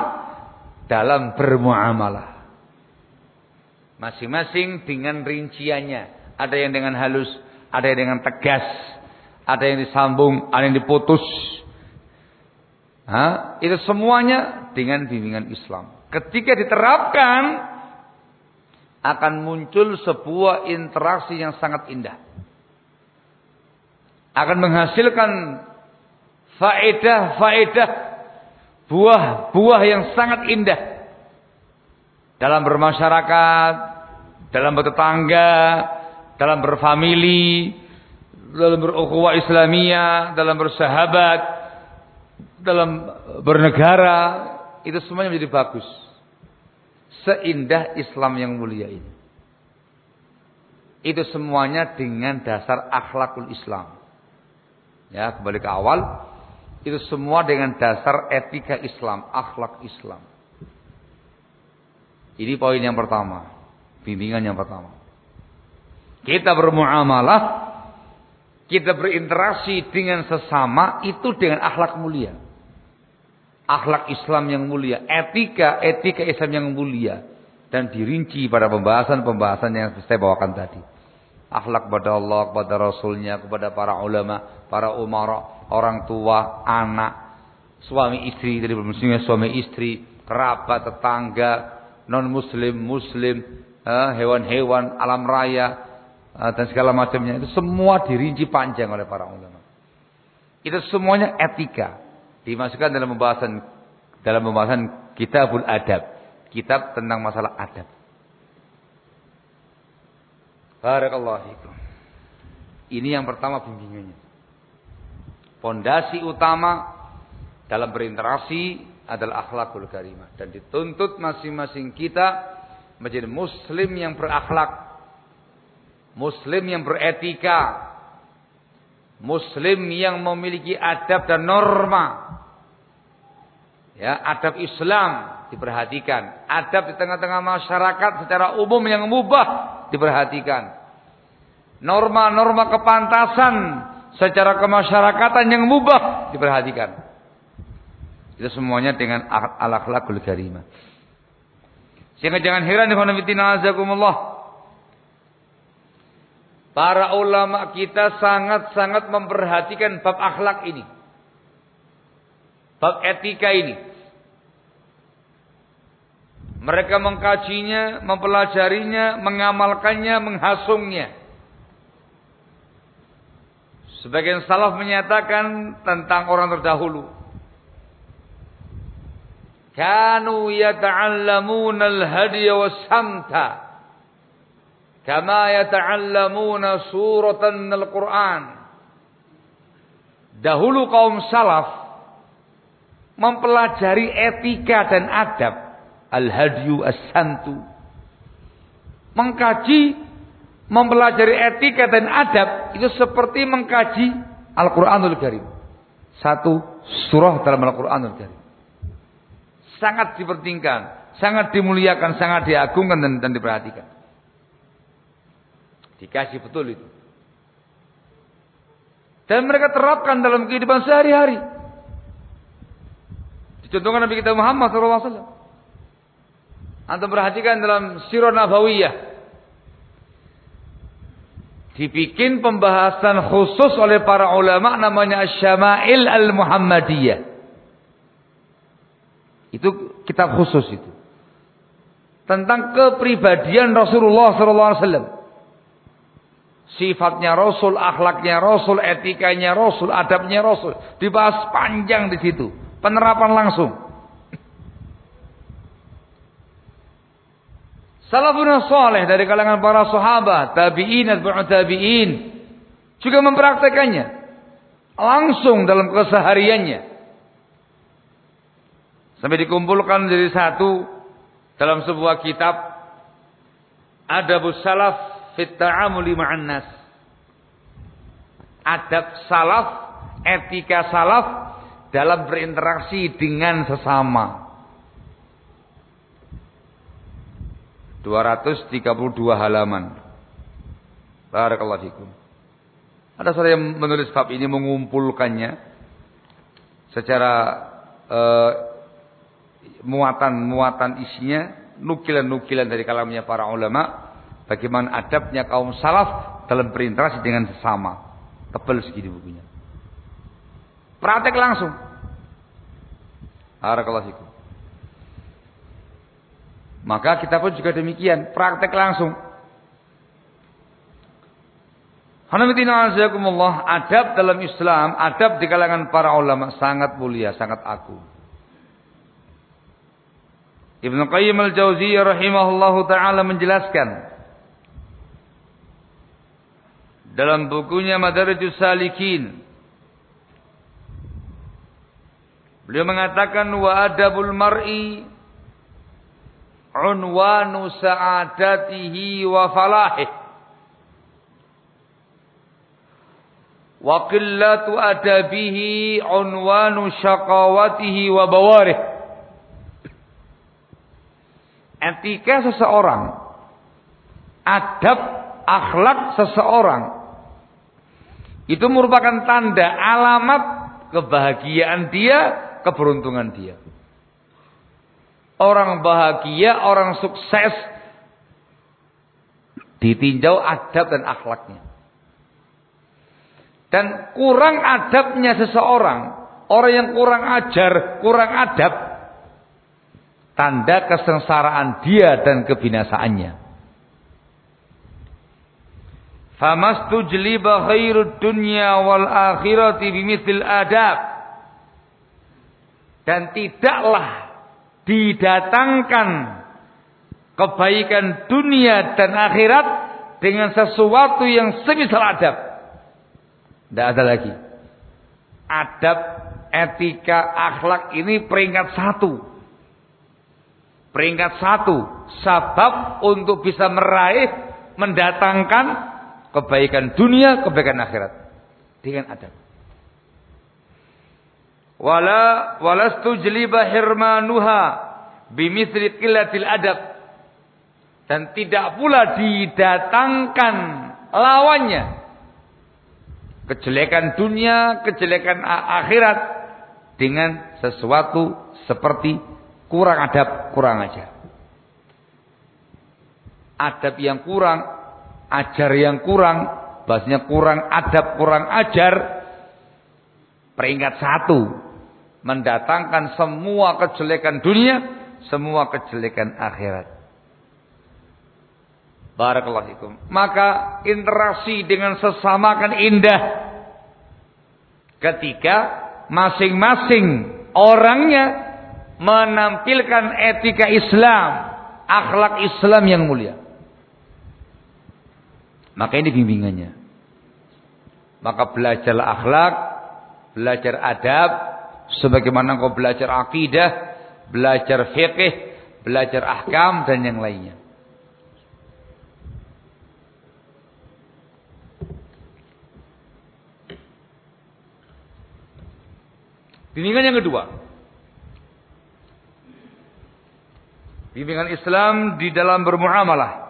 dalam bermuamalah. Masing-masing dengan rinciannya. Ada yang dengan halus, ada yang dengan tegas, ada yang disambung, ada yang diputus. Ha? Itu semuanya dengan bimbingan Islam. Ketika diterapkan, akan muncul sebuah interaksi yang sangat indah. Akan menghasilkan faedah-faedah, buah-buah yang sangat indah. Dalam bermasyarakat, dalam bertetangga, dalam berfamili, dalam berukhuwah Islamiyah, dalam bersahabat, dalam bernegara, itu semuanya menjadi bagus. Seindah Islam yang mulia ini. Itu semuanya dengan dasar akhlakul Islam. Ya, kembali ke awal, itu semua dengan dasar etika Islam, akhlak Islam. Ini poin yang pertama, bimbingan yang pertama. Kita bermuamalah kita berinteraksi dengan sesama itu dengan akhlak mulia. Akhlak Islam yang mulia, etika etika Islam yang mulia dan dirinci pada pembahasan-pembahasan yang saya bawakan tadi. Akhlak kepada Allah, kepada Rasulnya, kepada para ulama, para umara, orang tua, anak, suami istri, dari muslimnya suami istri, kerabat, tetangga, non muslim, muslim, eh, hewan-hewan, alam raya, Ah, dan segala macamnya itu semua dirinci panjang oleh para ulama. Itu semuanya etika dimasukkan dalam pembahasan dalam pembahasan kitabul adab. kitab tentang masalah adab. Barakallahu fikum. Ini yang pertama bimbingannya. Pondasi utama dalam berinteraksi adalah akhlakul karimah dan dituntut masing-masing kita menjadi muslim yang berakhlak, muslim yang beretika, muslim yang memiliki adab dan norma. Ya, adab Islam diperhatikan, adab di tengah-tengah masyarakat secara umum yang mubah diperhatikan. Norma-norma kepantasan secara kemasyarakatan yang mubah diperhatikan. Itu semuanya dengan al-akhlakul karimah. Sehingga jangan heran ikhwan azakumullah. Para ulama kita sangat-sangat memperhatikan bab akhlak ini. Bab etika ini. Mereka mengkajinya, mempelajarinya, mengamalkannya, menghasungnya. Sebagian salaf menyatakan tentang orang terdahulu. Kanu yata'allamuna al-hadiya was-samta. Kama yata'allamuna suratan al-Quran. Dahulu kaum salaf mempelajari etika dan adab al-hadyu as-santu. Mengkaji, mempelajari etika dan adab itu seperti mengkaji Al-Qur'anul Karim. Satu surah dalam Al-Qur'anul Karim. Sangat dipertingkan, sangat dimuliakan, sangat diagungkan dan, dan diperhatikan. Dikasih betul itu. Dan mereka terapkan dalam kehidupan sehari-hari. Dicontohkan Nabi kita Muhammad SAW. Anda perhatikan dalam Sirah Nabawiyah. Dibikin pembahasan khusus oleh para ulama namanya Syama'il Al-Muhammadiyah. Itu kitab khusus itu. Tentang kepribadian Rasulullah SAW. Sifatnya Rasul, akhlaknya Rasul, etikanya Rasul, adabnya Rasul. Dibahas panjang di situ. Penerapan langsung. Salafun saleh dari kalangan para sahabat, tabi'in atau tabi'in juga mempraktekannya langsung dalam kesehariannya. Sampai dikumpulkan jadi satu dalam sebuah kitab Adabus Salaf fit ta'amuli ma'an. Adab salaf, etika salaf dalam berinteraksi dengan sesama. 232 halaman. Barakallahu fikum. Ada saya yang menulis bab ini mengumpulkannya secara muatan-muatan uh, isinya, nukilan-nukilan dari kalamnya para ulama, bagaimana adabnya kaum salaf dalam berinteraksi dengan sesama. Tebal segini bukunya. Praktek langsung. Barakallahu fikum. Maka kita pun juga demikian, praktek langsung. Alhamdulillah, adab dalam Islam, adab di kalangan para ulama sangat mulia, sangat agung. Ibnu Qayyim al-Jauziyah rahimahullahu taala menjelaskan dalam bukunya Madarijus Salikin Beliau mengatakan wa adabul mar'i unwanu sa'adatihi wa falahih wa qillatu adabihi unwanu syaqawatihi wa bawarih. Etika seseorang adab akhlak seseorang itu merupakan tanda alamat kebahagiaan dia keberuntungan dia Orang bahagia, orang sukses ditinjau adab dan akhlaknya. Dan kurang adabnya seseorang, orang yang kurang ajar, kurang adab, tanda kesengsaraan dia dan kebinasaannya. Famastujliba khairud dunya wal akhirati bimithil adab. Dan tidaklah didatangkan kebaikan dunia dan akhirat dengan sesuatu yang semisal adab. Tidak ada lagi. Adab, etika, akhlak ini peringkat satu. Peringkat satu. Sabab untuk bisa meraih, mendatangkan kebaikan dunia, kebaikan akhirat. Dengan adab. Wala walastu jliba hirmanuha bimithli qillatil adab. Dan tidak pula didatangkan lawannya. Kejelekan dunia, kejelekan akhirat. Dengan sesuatu seperti kurang adab, kurang ajar. Adab yang kurang, ajar yang kurang, bahasanya kurang adab, kurang ajar. Peringkat satu mendatangkan semua kejelekan dunia, semua kejelekan akhirat. Barakallahu Maka interaksi dengan sesama kan indah. Ketika masing-masing orangnya menampilkan etika Islam, akhlak Islam yang mulia. Maka ini bimbingannya. Maka belajarlah akhlak, belajar adab, sebagaimana kau belajar akidah, belajar fikih, belajar ahkam dan yang lainnya. Bimbingan yang kedua. Bimbingan Islam di dalam bermuamalah.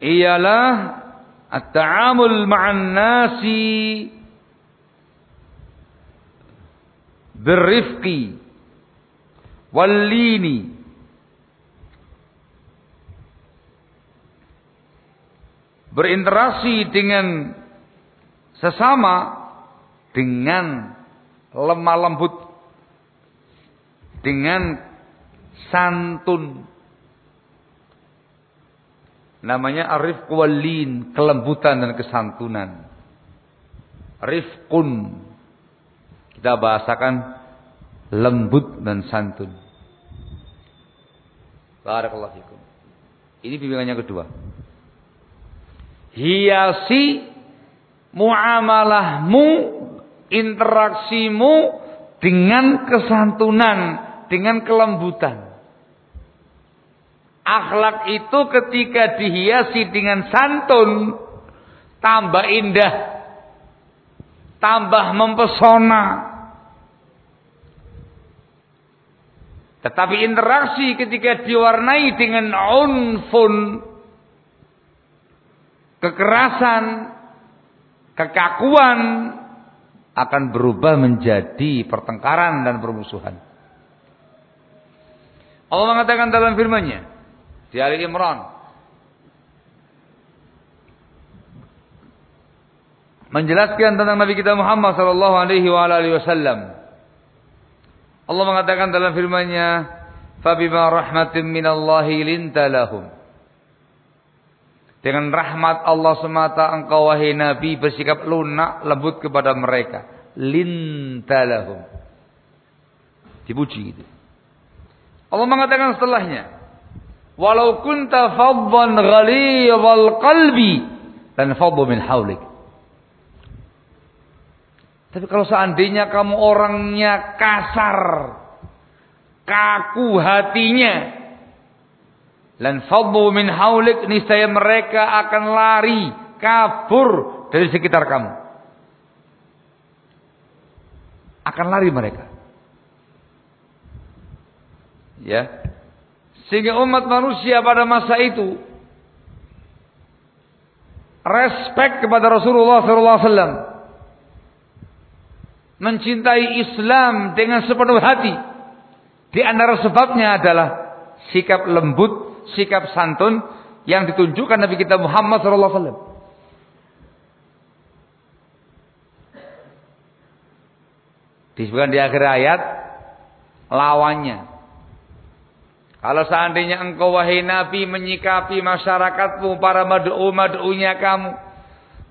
Ialah at-ta'amul ma'an nasi birrifqi wallini. Berinteraksi dengan sesama dengan lemah lembut dengan santun Namanya arif walin, kelembutan dan kesantunan. Rifkun. Kita bahasakan lembut dan santun. Barakallahu fikum. Ini bimbingannya kedua. Hiasi muamalahmu, interaksimu dengan kesantunan, dengan kelembutan. Akhlak itu ketika dihiasi dengan santun, tambah indah, tambah mempesona. Tetapi interaksi ketika diwarnai dengan unfun, kekerasan, kekakuan, akan berubah menjadi pertengkaran dan permusuhan. Allah mengatakan dalam firman-Nya, di Ali Imran. Menjelaskan tentang Nabi kita Muhammad sallallahu alaihi wasallam. Allah mengatakan dalam firman-Nya, "Fabima rahmatin minallahi linta lahum." Dengan rahmat Allah semata engkau wahai Nabi bersikap lunak lembut kepada mereka. Linta lahum. Dipuji gitu. Allah mengatakan setelahnya, Walau kunta faddan ghalidhal qalbi dan faddu min haulik. Tapi kalau seandainya kamu orangnya kasar, kaku hatinya, dan faddu min haulik, niscaya mereka akan lari, kabur dari sekitar kamu. Akan lari mereka. Ya, sehingga umat manusia pada masa itu respect kepada Rasulullah SAW, mencintai Islam dengan sepenuh hati. Di antara sebabnya adalah sikap lembut, sikap santun yang ditunjukkan Nabi kita Muhammad SAW. Disebutkan di akhir ayat lawannya kalau seandainya engkau wahai Nabi menyikapi masyarakatmu, para mad'u-mad'unya kamu.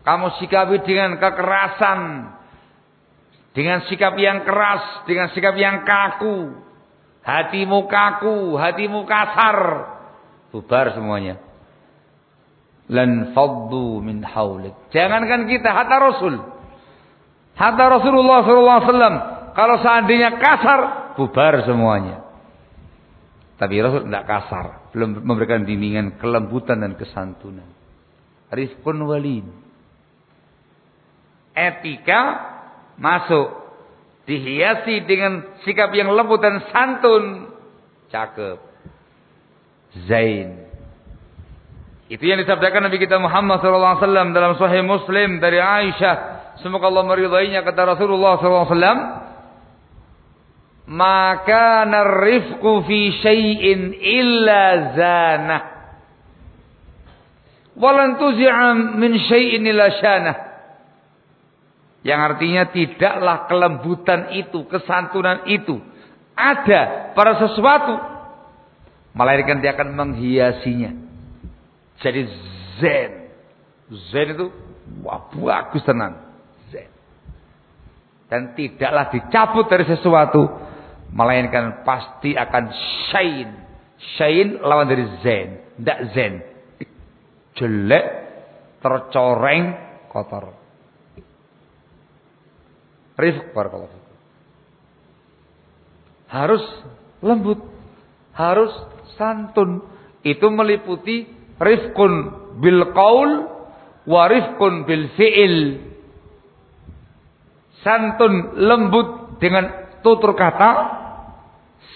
Kamu sikapi dengan kekerasan. dengan sikap yang keras, dengan sikap yang kaku, hatimu kaku, hatimu kasar, bubar semuanya. Lan faddu min haulik. Jangankan kita, hatta Rasul. Hatta Rasulullah SAW. Kalau seandainya kasar, bubar semuanya. Tapi Rasul tidak kasar. Belum memberikan bimbingan kelembutan dan kesantunan. Rifkun walid. Etika masuk. Dihiasi dengan sikap yang lembut dan santun. Cakep. Zain. Itu yang disabdakan Nabi kita Muhammad SAW dalam Sahih Muslim dari Aisyah. Semoga Allah meridainya kata Rasulullah SAW maka narifku fi syai'in illa zana. Walan tuzi'a min syai'in illa syana yang artinya tidaklah kelembutan itu kesantunan itu ada pada sesuatu. Melainkan dia akan menghiasinya. Jadi zen. Zen itu wah bagus tenang. Zen. Dan tidaklah dicabut dari sesuatu melainkan pasti akan syain. Syain lawan dari zen, tidak zen. Jelek, tercoreng, kotor. Rifq barakallahu Harus lembut, harus santun. Itu meliputi rifkun bil qaul wa rifkun bil fi'il. Santun lembut dengan tutur kata,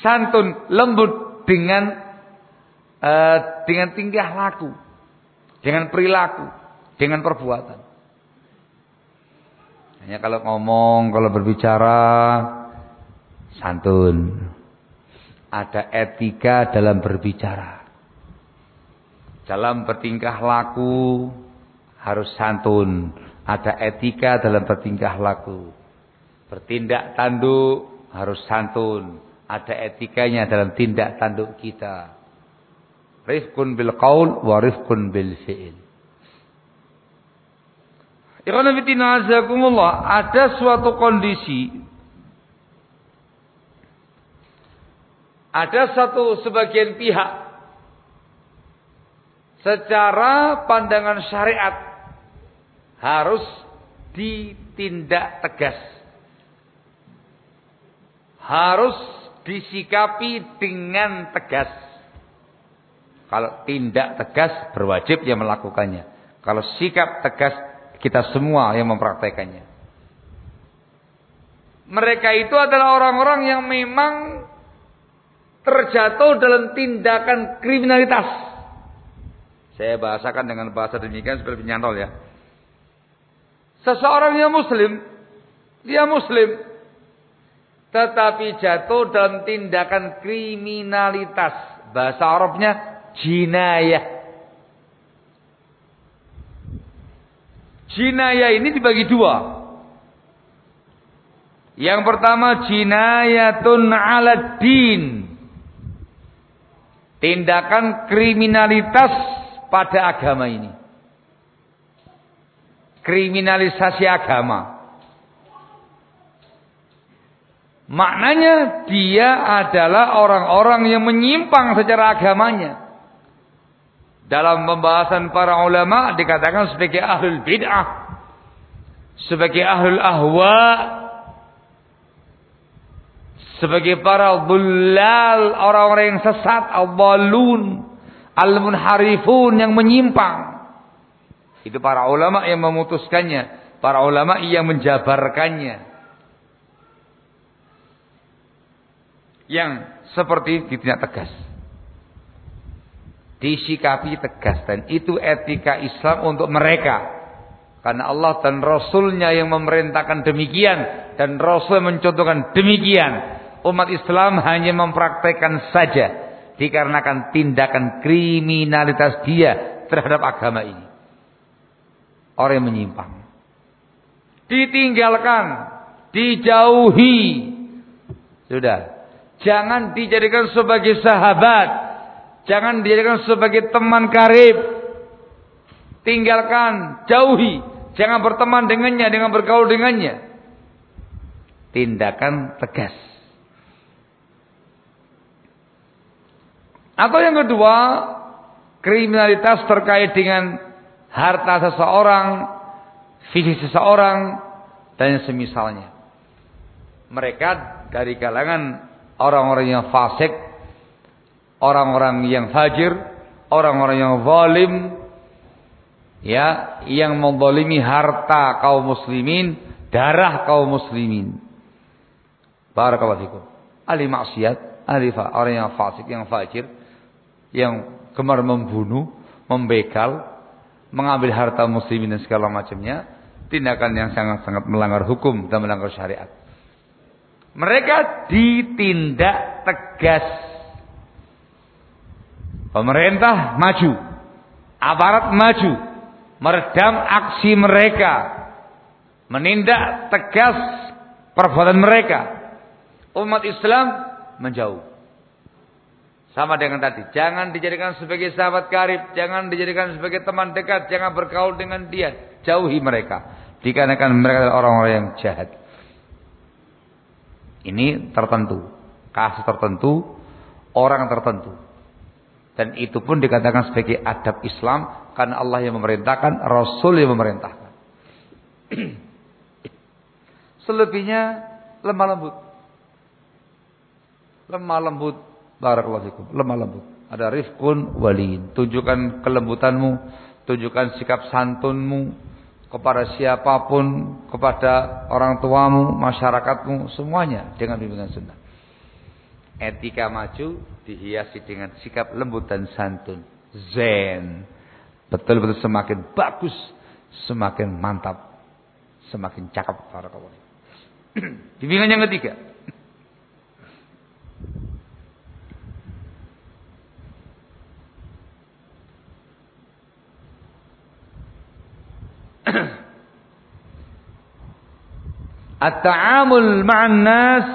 santun, lembut dengan uh, dengan tingkah laku, dengan perilaku, dengan perbuatan. Hanya kalau ngomong, kalau berbicara santun. Ada etika dalam berbicara. Dalam bertingkah laku harus santun. Ada etika dalam bertingkah laku. Bertindak tanduk harus santun, ada etikanya dalam tindak tanduk kita. Rifkun bil qaul wa rifkun bil fi'il. ada suatu kondisi ada satu sebagian pihak secara pandangan syariat harus ditindak tegas harus disikapi dengan tegas. Kalau tindak tegas berwajib yang melakukannya. Kalau sikap tegas kita semua yang mempraktekannya. Mereka itu adalah orang-orang yang memang terjatuh dalam tindakan kriminalitas. Saya bahasakan dengan bahasa demikian seperti penyantol ya. Seseorang yang muslim, dia muslim, tetapi jatuh dalam tindakan kriminalitas. Bahasa Arabnya jinayah. Jinayah ini dibagi dua. Yang pertama jinayatun ala din. Tindakan kriminalitas pada agama ini. Kriminalisasi agama. Maknanya dia adalah orang-orang yang menyimpang secara agamanya. Dalam pembahasan para ulama dikatakan sebagai ahlul bid'ah. Sebagai ahlul ahwa. Sebagai para dhullal, orang-orang yang sesat, al-dhalun, al-munharifun yang menyimpang. Itu para ulama yang memutuskannya, para ulama yang menjabarkannya. Yang seperti ditindak tegas. Disikapi tegas dan itu etika Islam untuk mereka. Karena Allah dan Rasulnya yang memerintahkan demikian dan Rasul mencontohkan demikian. Umat Islam hanya mempraktekkan saja dikarenakan tindakan kriminalitas dia terhadap agama ini. Orang yang menyimpang. Ditinggalkan, dijauhi. Sudah, Jangan dijadikan sebagai sahabat. Jangan dijadikan sebagai teman karib. Tinggalkan, jauhi. Jangan berteman dengannya, dengan bergaul dengannya. tindakan tegas. Atau yang kedua, kriminalitas terkait dengan harta seseorang, fisik seseorang, dan semisalnya. Mereka dari kalangan orang-orang yang fasik, orang-orang yang fajir, orang-orang yang zalim, ya, yang membolimi harta kaum muslimin, darah kaum muslimin. Barakallahu fikum. Ahli maksiat, ahli orang yang fasik, yang fajir, yang gemar membunuh, membegal, mengambil harta muslimin dan segala macamnya, tindakan yang sangat-sangat melanggar hukum dan melanggar syariat. Mereka ditindak tegas. Pemerintah maju, aparat maju, meredam aksi mereka, menindak tegas perbuatan mereka. Umat Islam menjauh. Sama dengan tadi, jangan dijadikan sebagai sahabat karib, jangan dijadikan sebagai teman dekat, jangan bergaul dengan dia, jauhi mereka. Dikarenakan mereka adalah orang-orang yang jahat. Ini tertentu, kasus tertentu, orang tertentu. Dan itu pun dikatakan sebagai adab Islam karena Allah yang memerintahkan, Rasul yang memerintahkan. Selebihnya lemah lembut. Lemah lembut Barakallahu. Lemah lembut. Ada rifkun walin. Tunjukkan kelembutanmu, tunjukkan sikap santunmu kepada siapa pun, kepada orang tuamu, masyarakatmu, semuanya dengan bimbingan sunnah. Etika maju dihiasi dengan sikap lembut dan santun. Zen. Betul-betul semakin bagus, semakin mantap, semakin cakep. Barakallahu. Bimbingan yang ketiga. At-ta'amul ma'an nas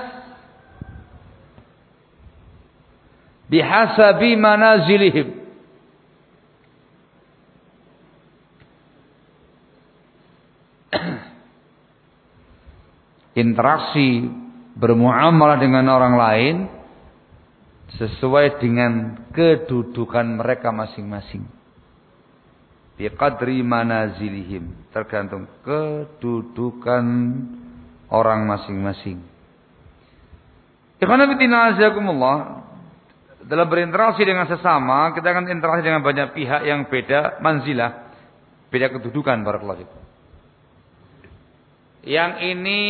bihasabi manazilihim. Interaksi bermuamalah dengan orang lain sesuai dengan kedudukan mereka masing-masing biqadri manazilihim tergantung kedudukan orang masing-masing. Ikhwan fillah dalam berinteraksi dengan sesama kita akan interaksi dengan banyak pihak yang beda manzilah, beda kedudukan barakallahu Yang ini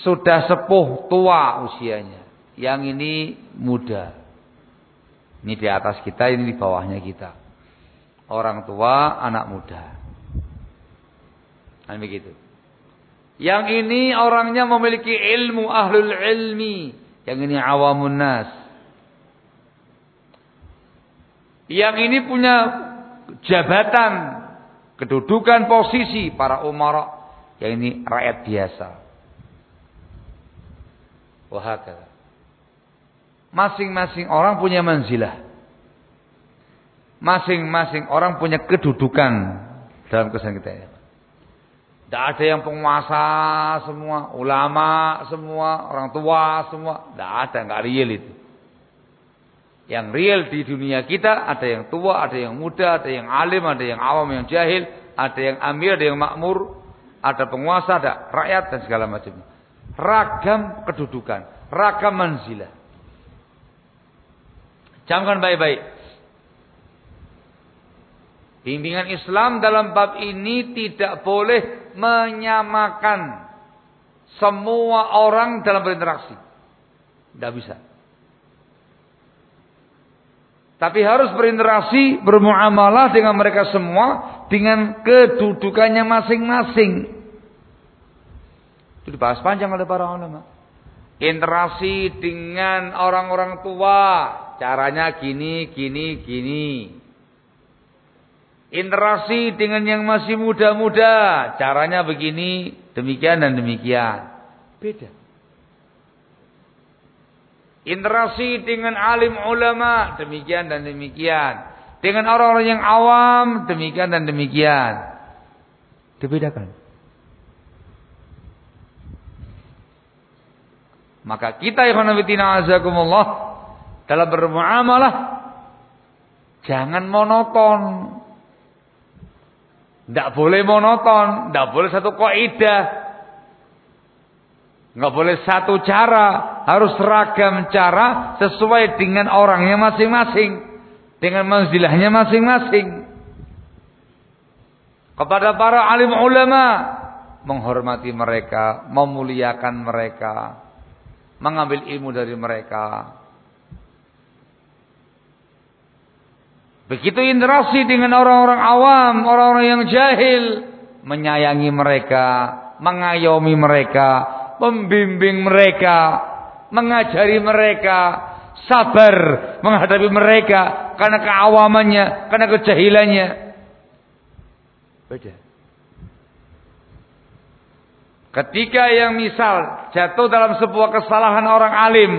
sudah sepuh tua usianya, yang ini muda. Ini di atas kita, ini di bawahnya kita orang tua, anak muda. Kan begitu. Yang ini orangnya memiliki ilmu ahlul ilmi. Yang ini awamun nas. Yang ini punya jabatan, kedudukan, posisi para umara. Yang ini rakyat biasa. Wahakala. Masing-masing orang punya manzilah. Masing-masing orang punya kedudukan dalam kesan kita. Tidak ada yang penguasa semua, ulama semua, orang tua semua. Tidak ada, nggak real itu. Yang real di dunia kita ada yang tua, ada yang muda, ada yang alim, ada yang awam, yang jahil, ada yang amir, ada yang makmur, ada penguasa, ada rakyat dan segala macam. Ragam kedudukan, ragam manzilah. Camkan baik-baik. Bimbingan Islam dalam bab ini tidak boleh menyamakan semua orang dalam berinteraksi. Tidak bisa. Tapi harus berinteraksi, bermuamalah dengan mereka semua dengan kedudukannya masing-masing. Itu dibahas panjang oleh para ulama. Interaksi dengan orang-orang tua, caranya gini, gini, gini. Interaksi dengan yang masih muda-muda. Caranya begini, demikian dan demikian. Beda. Interaksi dengan alim ulama, demikian dan demikian. Dengan orang-orang yang awam, demikian dan demikian. Dibedakan. Maka kita yang menabitina azakumullah dalam bermuamalah jangan monoton. Tidak boleh monoton, tidak boleh satu kaidah. Nggak boleh satu cara, harus seragam cara sesuai dengan orangnya masing-masing, dengan manzilahnya masing-masing. Kepada para alim ulama, menghormati mereka, memuliakan mereka, mengambil ilmu dari mereka. Begitu interaksi dengan orang-orang awam, orang-orang yang jahil, menyayangi mereka, mengayomi mereka, membimbing mereka, mengajari mereka, sabar menghadapi mereka karena keawamannya, karena kejahilannya. Beda. Ketika yang misal jatuh dalam sebuah kesalahan orang alim,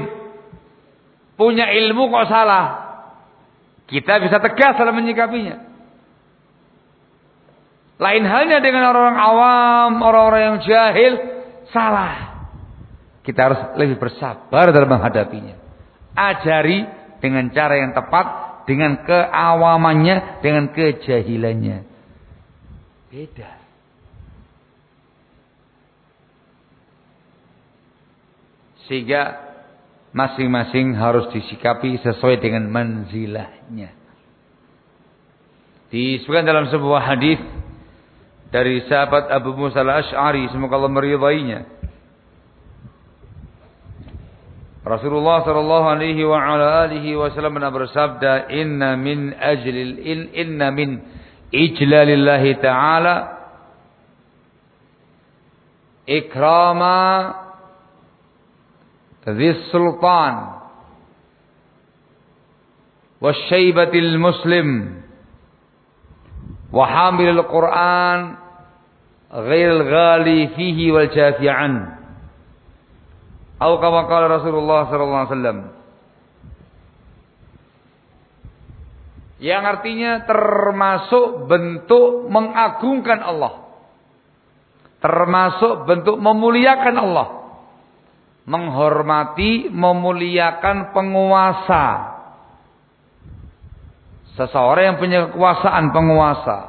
punya ilmu kok salah, kita bisa tegas dalam menyikapinya. Lain halnya dengan orang-orang awam, orang-orang yang jahil, salah. Kita harus lebih bersabar dalam menghadapinya. Ajari dengan cara yang tepat, dengan keawamannya, dengan kejahilannya. Beda. Sehingga masing-masing harus disikapi sesuai dengan manzilahnya. Disebutkan dalam sebuah hadis dari sahabat Abu Musa al-Ash'ari semoga Allah meridainya. Rasulullah sallallahu alaihi wa ala alihi wasallam pernah bersabda, "Inna min ajlil in inna min ijlalillahi ta'ala ikrama Dhis sultan. Wasyaibatil muslim. Wa hamilil Qur'an. Ghairil ghali fihi wal jafi'an. Atau kama qala Rasulullah sallallahu alaihi wasallam. Yang artinya termasuk bentuk mengagungkan Allah. Termasuk bentuk memuliakan Allah menghormati, memuliakan penguasa. Seseorang yang punya kekuasaan penguasa.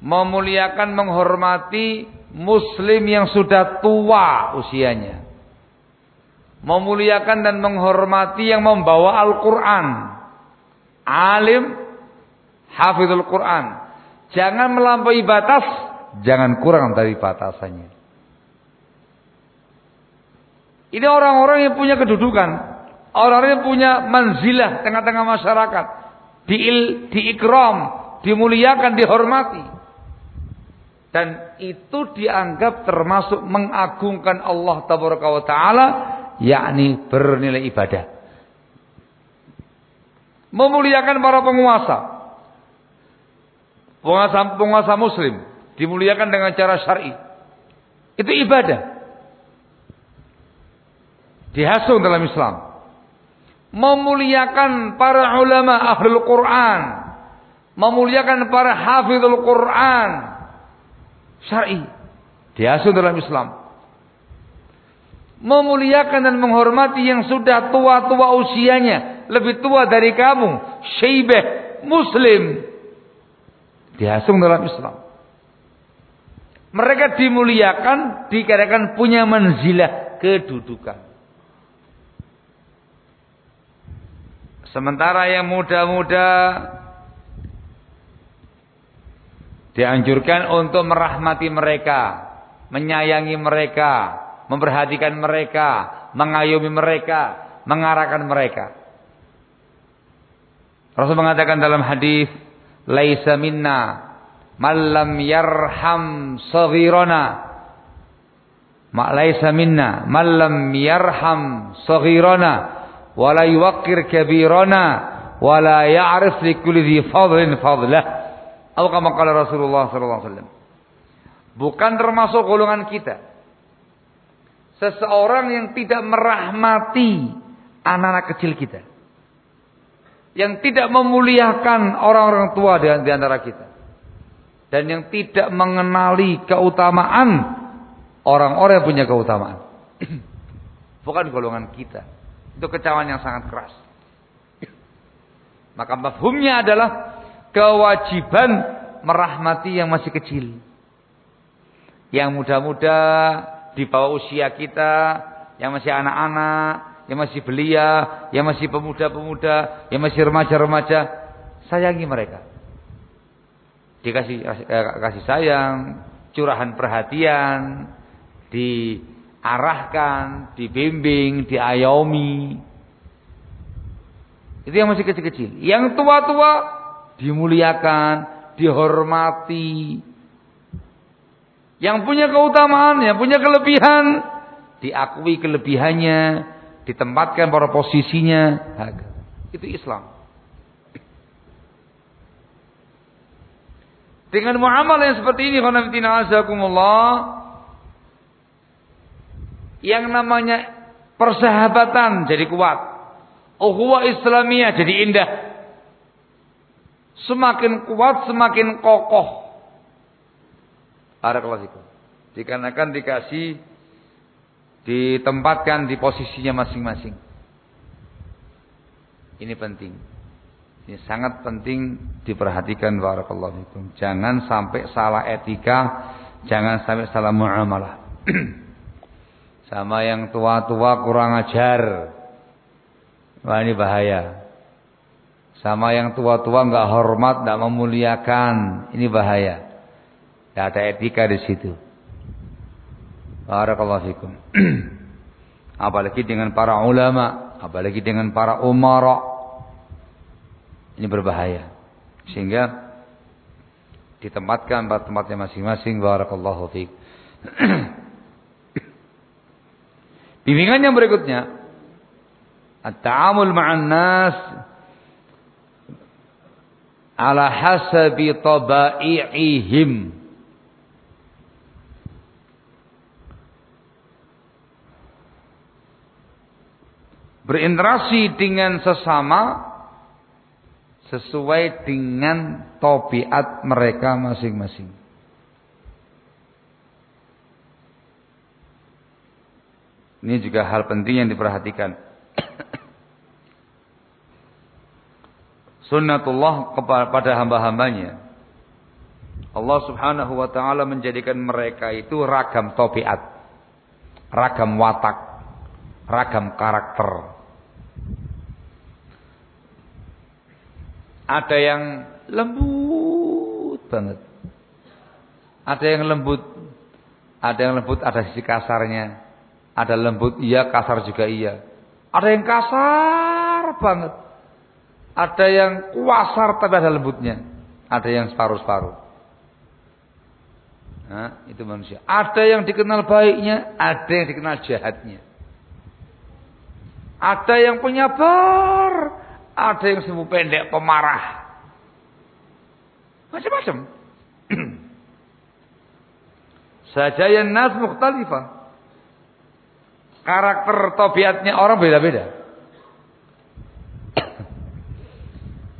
Memuliakan, menghormati muslim yang sudah tua usianya. Memuliakan dan menghormati yang membawa Al-Quran. Alim, hafidul Quran. Jangan melampaui batas, jangan kurang dari batasannya. Ini orang-orang yang punya kedudukan. Orang-orang yang punya manzilah tengah-tengah masyarakat. Diil, diikram, dimuliakan, dihormati. Dan itu dianggap termasuk mengagungkan Allah Taala, yakni bernilai ibadah. Memuliakan para penguasa. Penguasa, penguasa muslim. Dimuliakan dengan cara syar'i. Itu ibadah dihasung dalam Islam. Memuliakan para ulama ahlul Quran. Memuliakan para hafizul Quran. Syar'i. Dihasung dalam Islam. Memuliakan dan menghormati yang sudah tua-tua usianya. Lebih tua dari kamu. Syaibah. Muslim. Dihasung dalam Islam. Mereka dimuliakan dikarenakan punya manzilah kedudukan. Sementara yang muda-muda dianjurkan untuk merahmati mereka, menyayangi mereka, memperhatikan mereka, mengayomi mereka, mengarahkan mereka. Rasul mengatakan dalam hadis, "Laisa minna malam yarham saghirana." Ma laisa minna malam yarham saghirana wala yuwaqqir kabirana wala ya'rif li kulli dhi fadlin fadlah. Atau kama qala Rasulullah sallallahu alaihi wasallam? Bukan termasuk golongan kita. Seseorang yang tidak merahmati anak-anak kecil kita. Yang tidak memuliakan orang-orang tua di antara kita. Dan yang tidak mengenali keutamaan orang-orang yang punya keutamaan. Bukan golongan kita. Itu kecaman yang sangat keras. Maka mafhumnya adalah kewajiban merahmati yang masih kecil. Yang muda-muda di bawah usia kita, yang masih anak-anak, yang masih belia, yang masih pemuda-pemuda, yang masih remaja-remaja, sayangi mereka. Dikasih eh, kasih sayang, curahan perhatian, diarahkan, dibimbing, diayomi. Itu yang masih kecil-kecil. Yang tua-tua dimuliakan, dihormati. Yang punya keutamaan, yang punya kelebihan, diakui kelebihannya, ditempatkan pada posisinya. Itu Islam. Dengan muamalah yang seperti ini, yang namanya persahabatan jadi kuat. Ukhuwah Islamiyah jadi indah. Semakin kuat, semakin kokoh. Barakallahu. Dikarenakan dikasih ditempatkan di posisinya masing-masing. Ini penting. Ini sangat penting diperhatikan barakallahu fikum. Jangan sampai salah etika, jangan sampai salah muamalah. Sama yang tua-tua kurang ajar. Wah ini bahaya. Sama yang tua-tua nggak hormat, nggak memuliakan, ini bahaya. Gak ada etika di situ. Barakallahu fikum. apalagi dengan para ulama, apalagi dengan para umara. Ini berbahaya. Sehingga ditempatkan pada tempatnya masing-masing. Barakallahu fikum. Bimbingan yang berikutnya At-ta'amul ma'an nas ala hasabi taba'i'ihim. Berinteraksi dengan sesama sesuai dengan tobiat mereka masing-masing. Ini juga hal penting yang diperhatikan. sunnatullah kepada hamba-hambanya. Allah subhanahu wa ta'ala menjadikan mereka itu ragam topiat. Ragam watak. Ragam karakter. Ada yang lembut banget. Ada yang lembut. Ada yang lembut, ada sisi kasarnya. Ada lembut, iya kasar juga iya. Ada yang kasar banget. Ada yang kuasar tapi ada lembutnya. Ada yang separuh-separuh. Nah, itu manusia. Ada yang dikenal baiknya, ada yang dikenal jahatnya. Ada yang penyabar, ada yang semu pendek pemarah. Macam-macam. Saja yang nas mukhtalifah. Karakter tobiatnya orang beda-beda.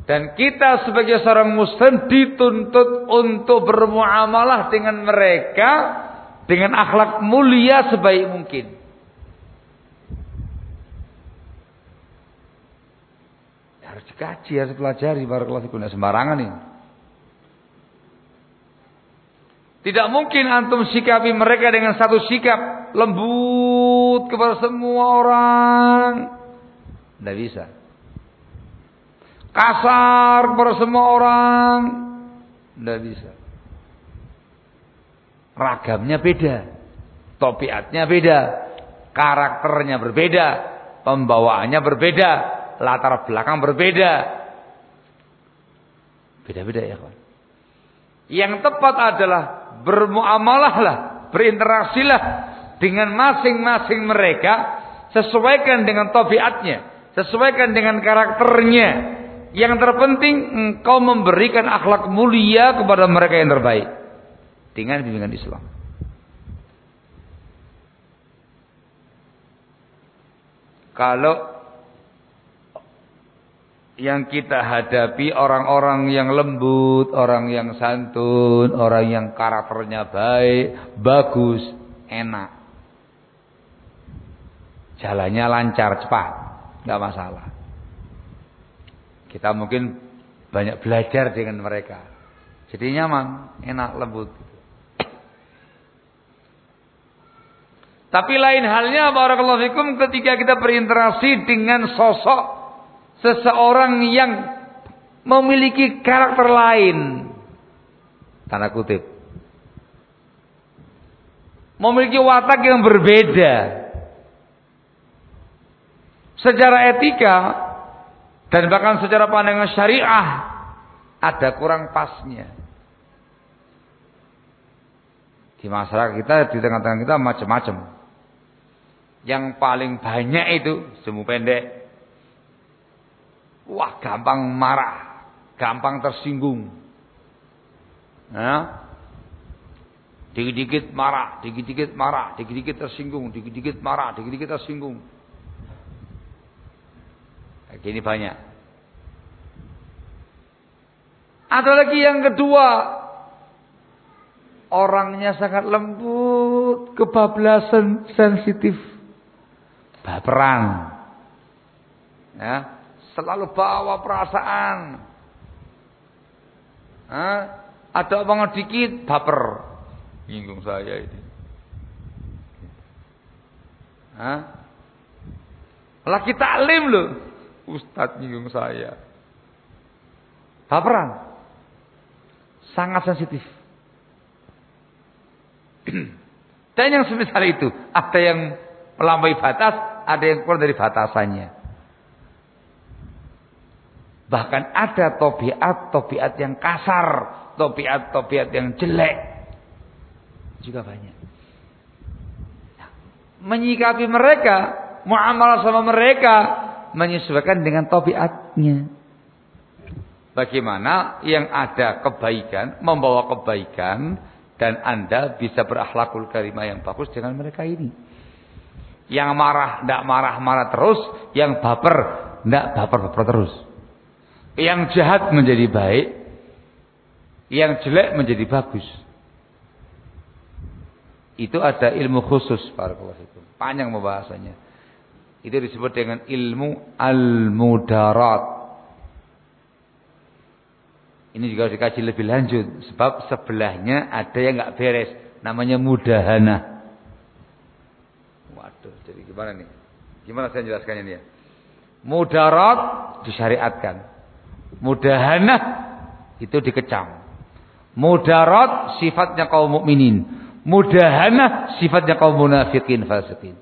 Dan kita sebagai seorang muslim dituntut untuk bermuamalah dengan mereka dengan akhlak mulia sebaik mungkin. Harus dikaji, harus pelajari barakallahu fikum sembarangan ini. Tidak mungkin antum sikapi mereka dengan satu sikap lembut kepada semua orang. Tidak bisa kasar kepada semua orang. Tidak bisa. Ragamnya beda. Topiatnya beda. Karakternya berbeda. Pembawaannya berbeda. Latar belakang berbeda. Beda-beda ya kawan. Yang tepat adalah bermuamalahlah, berinteraksilah dengan masing-masing mereka sesuaikan dengan tobiatnya, sesuaikan dengan karakternya, yang terpenting engkau memberikan akhlak mulia kepada mereka yang terbaik dengan bimbingan Islam. Kalau yang kita hadapi orang-orang yang lembut, orang yang santun, orang yang karakternya baik, bagus, enak. Jalannya lancar, cepat, nggak masalah. Kita mungkin banyak belajar dengan mereka. Jadi nyaman, enak, lembut. Tapi lain halnya barakallahu fikum ketika kita berinteraksi dengan sosok seseorang yang memiliki karakter lain. Tanda kutip. Memiliki watak yang berbeda. Secara etika dan bahkan secara pandangan syariah ada kurang pasnya. Di masyarakat kita, di tengah-tengah kita macam-macam. Yang paling banyak itu semu pendek. Wah, gampang marah, gampang tersinggung. Nah, dikit-dikit marah, dikit-dikit marah, dikit-dikit tersinggung, dikit-dikit marah, dikit-dikit tersinggung. Gini banyak. Ada lagi yang kedua, orangnya sangat lembut, kebablasan, sensitif baperan. Ya, selalu bawa perasaan. Hah? Ada omongan dikit baper. Nyinggung saya ini. Hah? Lagi taklim loh. Ustadz nyinggung saya. Baperan. Sangat sensitif. Dan yang semisal itu. Ada yang melampaui batas ada yang keluar dari batasannya. Bahkan ada tobiat-tobiat yang kasar, tobiat-tobiat yang jelek. Juga banyak. Menyikapi mereka, muamalah sama mereka, menyesuaikan dengan tobiatnya. Bagaimana yang ada kebaikan, membawa kebaikan, dan Anda bisa berakhlakul karimah yang bagus dengan mereka ini. Yang marah tidak marah-marah terus, yang baper tidak baper-baper terus. Yang jahat menjadi baik, yang jelek menjadi bagus. Itu ada ilmu khusus para. Panjang pembahasannya. Itu disebut dengan ilmu al-mudarat. Ini juga dikaji lebih lanjut sebab sebelahnya ada yang nggak beres namanya mudahana. Waduh, jadi gimana nih? Gimana saya jelaskannya nih ya? Mudarat disyariatkan. Mudahana itu dikecam. Mudarat sifatnya kaum mukminin. Mudahana sifatnya kaum munafikin fasikin.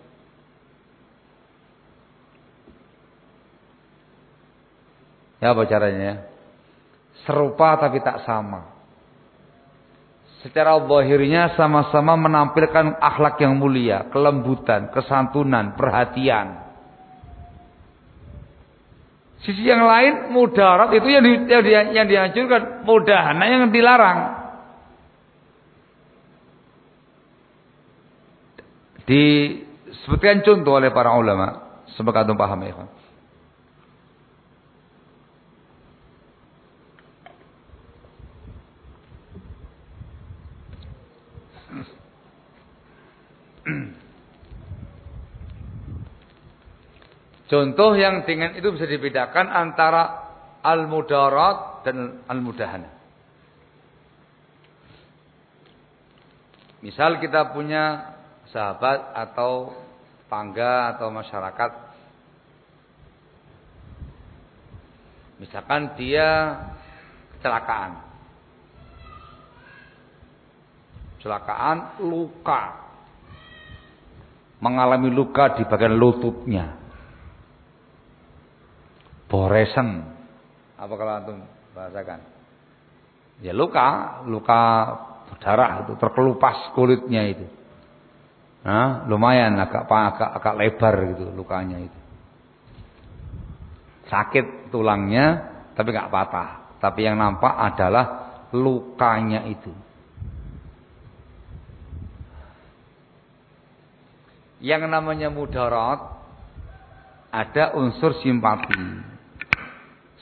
Ya apa caranya Serupa tapi tak sama secara zahirnya sama-sama menampilkan akhlak yang mulia, kelembutan, kesantunan, perhatian. Sisi yang lain mudarat itu yang, di, yang, di, yang dihancurkan, mudahana yang dilarang. Disebutkan contoh oleh para ulama, semoga antum paham ya. Contoh yang dengan itu bisa dibedakan antara al-mudarat dan al-mudahana. Misal kita punya sahabat atau tangga atau masyarakat. Misalkan dia kecelakaan. Kecelakaan luka mengalami luka di bagian lututnya. Boresan. Apa kalau antum bahasakan? Ya luka, luka darah itu terkelupas kulitnya itu. Nah, lumayan agak agak agak lebar gitu lukanya itu. Sakit tulangnya tapi nggak patah. Tapi yang nampak adalah lukanya itu. Yang namanya mudarat ada unsur simpati,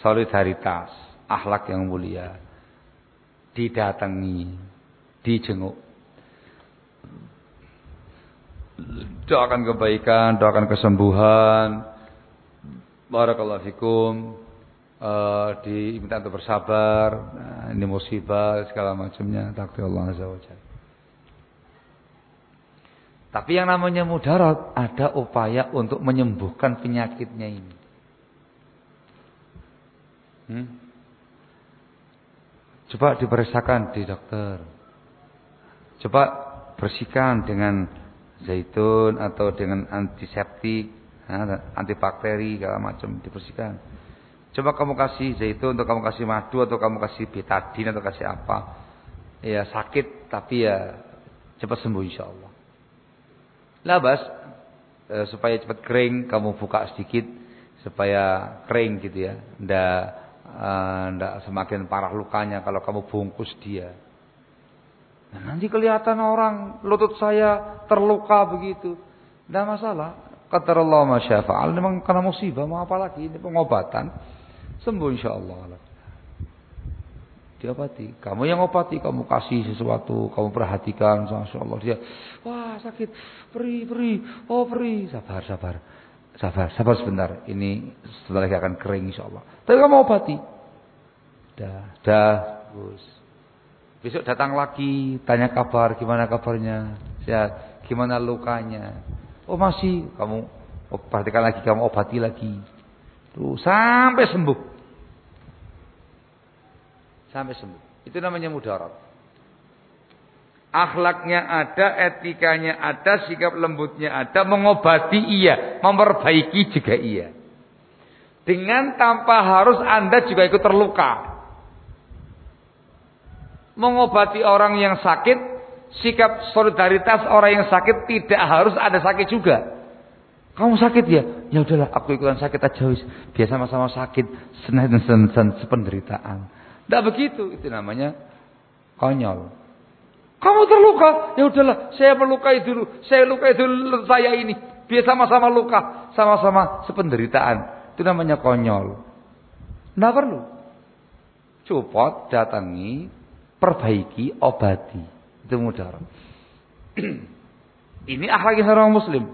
solidaritas, akhlak yang mulia, didatangi, dijenguk. doakan kebaikan, doakan kesembuhan. Barakallahu fikum. Uh, diminta untuk bersabar. Nah, ini musibah segala macamnya. Takdir Allah Azza wa Tapi yang namanya mudarat ada upaya untuk menyembuhkan penyakitnya ini. Hmm? Coba diperiksakan di dokter. Coba bersihkan dengan zaitun atau dengan antiseptik, antibakteri segala macam dibersihkan. Coba kamu kasih zaitun atau kamu kasih madu atau kamu kasih betadine atau kasih apa. Ya sakit tapi ya cepat sembuh insya Allah. Labas e, supaya cepat kering kamu buka sedikit supaya kering gitu ya. Ndak e, ndak semakin parah lukanya kalau kamu bungkus dia. Nah, nanti kelihatan orang lutut saya terluka begitu. Tidak masalah. Kata Allah masyafa'al. Memang karena musibah. Mau apa lagi? Ini pengobatan. Sembuh insya Allah. Diobati. Kamu yang obati. Kamu kasih sesuatu. Kamu perhatikan. Masya Allah. Dia. Wah sakit. Peri, peri. Oh peri. Sabar, sabar. Sabar, sabar sebentar. Ini setelah lagi akan kering insya Allah. Tapi kamu obati. Dah, dah. Terus. Besok datang lagi, tanya kabar, gimana kabarnya? Sehat, gimana lukanya? Oh masih, kamu perhatikan lagi, kamu obati lagi. Tuh, sampai sembuh. Sampai sembuh. Itu namanya mudarat. Akhlaknya ada, etikanya ada, sikap lembutnya ada, mengobati iya, memperbaiki juga iya. Dengan tanpa harus Anda juga ikut terluka mengobati orang yang sakit, sikap solidaritas orang yang sakit tidak harus ada sakit juga. Kamu sakit ya? Ya udahlah, aku ikutan sakit aja wis. Biar sama-sama sakit, senang dan sependeritaan. Tidak begitu, itu namanya konyol. Kamu terluka, ya udahlah, saya melukai dulu, saya lukai dulu saya ini. Biar sama-sama luka, sama-sama sependeritaan. Itu namanya konyol. Tidak perlu. Cupot datangi perbaiki, obati. Itu mudah. Ini akhlak seorang muslim.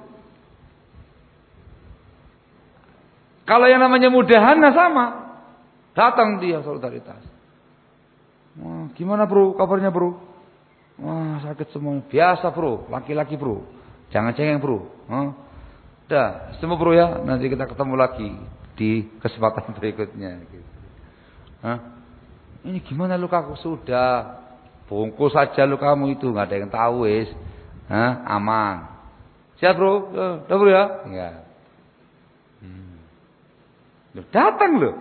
Kalau yang namanya mudahana sama. Datang dia solidaritas. Wah, gimana bro kabarnya bro? Wah sakit semuanya. Biasa bro, laki-laki bro. Jangan cengeng bro. Hah? Dah, semua bro ya. Nanti kita ketemu lagi di kesempatan berikutnya. Gitu. Hah? Ini gimana lukaku sudah bungkus saja lukamu itu nggak ada yang tahu wis. Hah? Aman. Siap bro? Udah bro ya? Hmm. datang loh.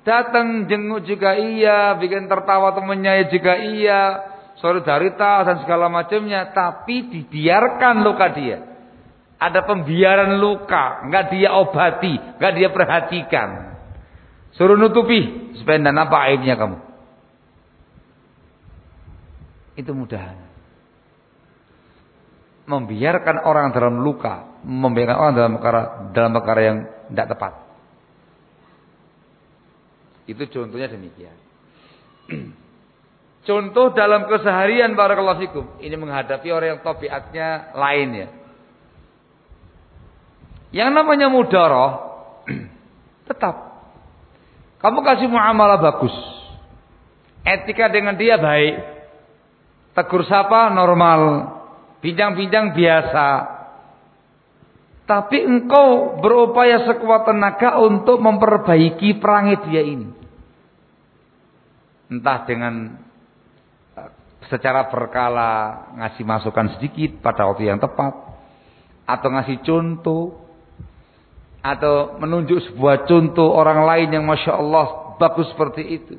Datang jenguk juga iya, bikin tertawa temennya juga iya, solidaritas dan segala macamnya, tapi dibiarkan luka dia. Ada pembiaran luka, nggak dia obati, nggak dia perhatikan. Suruh nutupi supaya apa aibnya kamu. Itu mudah. Membiarkan orang dalam luka, membiarkan orang dalam perkara dalam perkara yang tidak tepat. Itu contohnya demikian. Contoh dalam keseharian barakallahu fikum. Ini menghadapi orang yang tabiatnya lain ya. Yang namanya mudaroh tetap. Kamu kasih muamalah bagus. Etika dengan dia baik. Tegur sapa normal. Bincang-bincang biasa. Tapi engkau berupaya sekuat tenaga untuk memperbaiki perangai dia ini. Entah dengan secara berkala ngasih masukan sedikit pada waktu yang tepat. Atau ngasih contoh. Atau menunjuk sebuah contoh orang lain yang Masya Allah bagus seperti itu.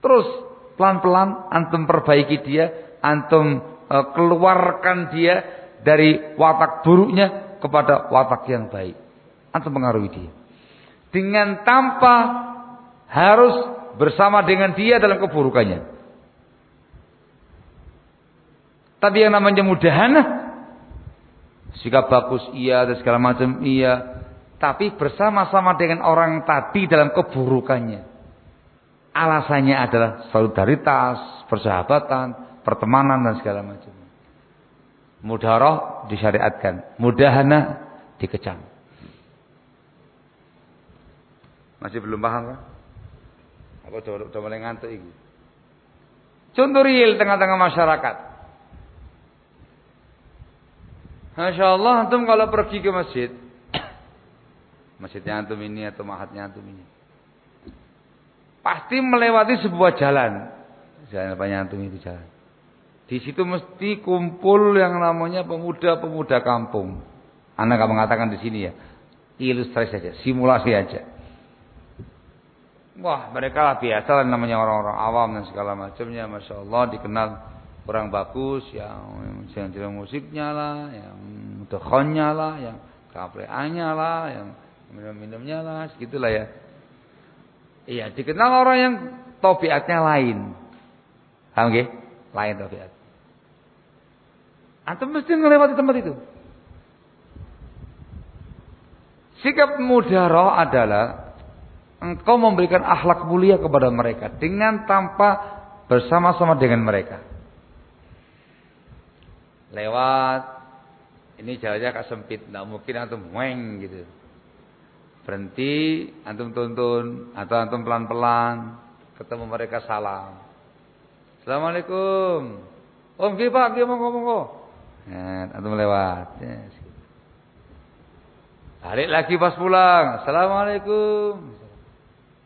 Terus Pelan-pelan antum perbaiki dia, antum e, keluarkan dia dari watak buruknya kepada watak yang baik. Antum pengaruhi dia. Dengan tanpa harus bersama dengan dia dalam keburukannya. Tapi yang namanya mudahana, sikap bagus iya dan segala macam iya, tapi bersama-sama dengan orang tadi dalam keburukannya. Alasannya adalah solidaritas, persahabatan, pertemanan dan segala macam. Mudarah disyariatkan, mudahana dikecam. Masih belum paham kan? Apa udah mulai ngantuk ini? Contoh real tengah-tengah masyarakat. Masya Allah, antum kalau pergi ke masjid, masjidnya antum ini atau mahatnya antum ini, pasti melewati sebuah jalan. Jalan apa antum itu jalan. Di situ mesti kumpul yang namanya pemuda-pemuda kampung. Anak gak mengatakan di sini ya, ilustrasi saja, simulasi aja. Wah mereka lah biasa namanya orang-orang awam dan segala macamnya. Masya Allah dikenal kurang bagus. Yang yang musiknya lah. Yang dekonnya lah. Yang kapleannya lah. Yang minum-minumnya lah. Segitulah ya. Iya dikenal orang yang tobiatnya lain. Paham gak? Lain tobiat. Antum mesti melewati tempat itu. Sikap roh adalah engkau memberikan akhlak mulia kepada mereka dengan tanpa bersama-sama dengan mereka. Lewat ini jalannya agak sempit, tidak mungkin antum weng gitu. Berhenti, antum tuntun atau antum pelan-pelan ketemu mereka salam. Assalamualaikum. Om oh, Pak, dia monggo monggo. Ya, antum lewat. Yes. Balik lagi pas pulang. Assalamualaikum.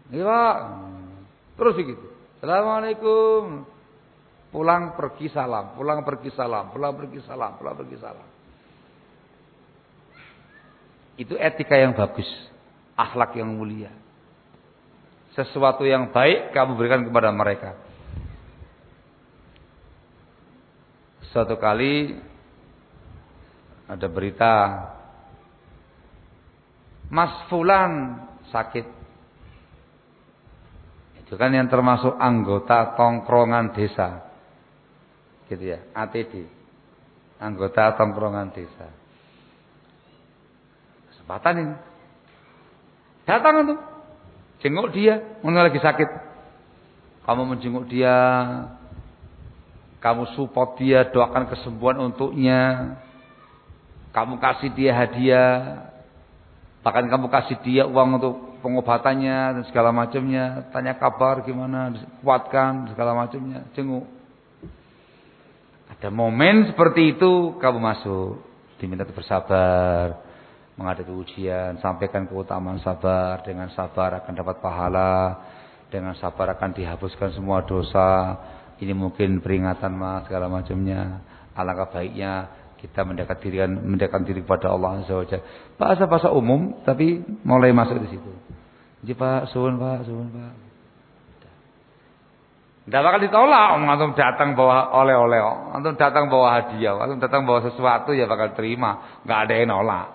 Iya pak. Terus begitu. Assalamualaikum. Pulang pergi salam, pulang pergi salam, pulang pergi salam, pulang pergi salam. Itu etika yang bagus, akhlak yang mulia. Sesuatu yang baik kamu berikan kepada mereka. Suatu kali ada berita Mas Fulan sakit itu kan yang termasuk anggota tongkrongan desa. Gitu ya, ATD. Anggota tongkrongan desa. Kesempatan ini. Datang itu. Jenguk dia, mana lagi sakit. Kamu menjenguk dia, kamu support dia, doakan kesembuhan untuknya. Kamu kasih dia hadiah. Bahkan kamu kasih dia uang untuk pengobatannya dan segala macamnya, tanya kabar gimana, kuatkan segala macamnya, jenguk. Ada momen seperti itu kamu masuk, diminta bersabar, menghadapi ujian, sampaikan keutamaan sabar, dengan sabar akan dapat pahala, dengan sabar akan dihapuskan semua dosa. Ini mungkin peringatan mas segala macamnya. Alangkah baiknya kita mendekat diri mendekat diri kepada Allah wa Bahasa-bahasa umum tapi mulai masuk di situ. Jadi Pak, suwun Pak, suwun Pak. Tidak bakal ditolak, antum datang bawa oleh-oleh, antum datang bawa hadiah, antum datang bawa sesuatu ya bakal terima, nggak ada yang nolak.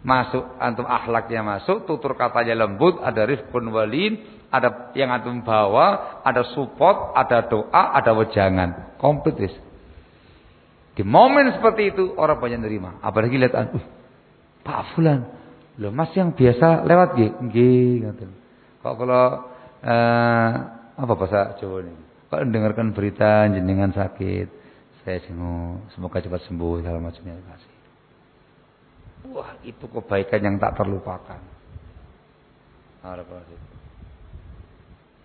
Masuk antum akhlaknya masuk, tutur katanya lembut, ada rifkun walin, ada yang antum bawa, ada support, ada doa, ada wejangan, komplit di momen seperti itu orang banyak nerima. Apalagi lihat, uh, Pak Fulan, lo Mas yang biasa lewat nggih, nggih. Kok kalau eh, apa bahasa Jawa ini? Kalau mendengarkan berita jenengan sakit, saya jenguk, semoga cepat sembuh segala macamnya kasih. Wah, itu kebaikan yang tak terlupakan.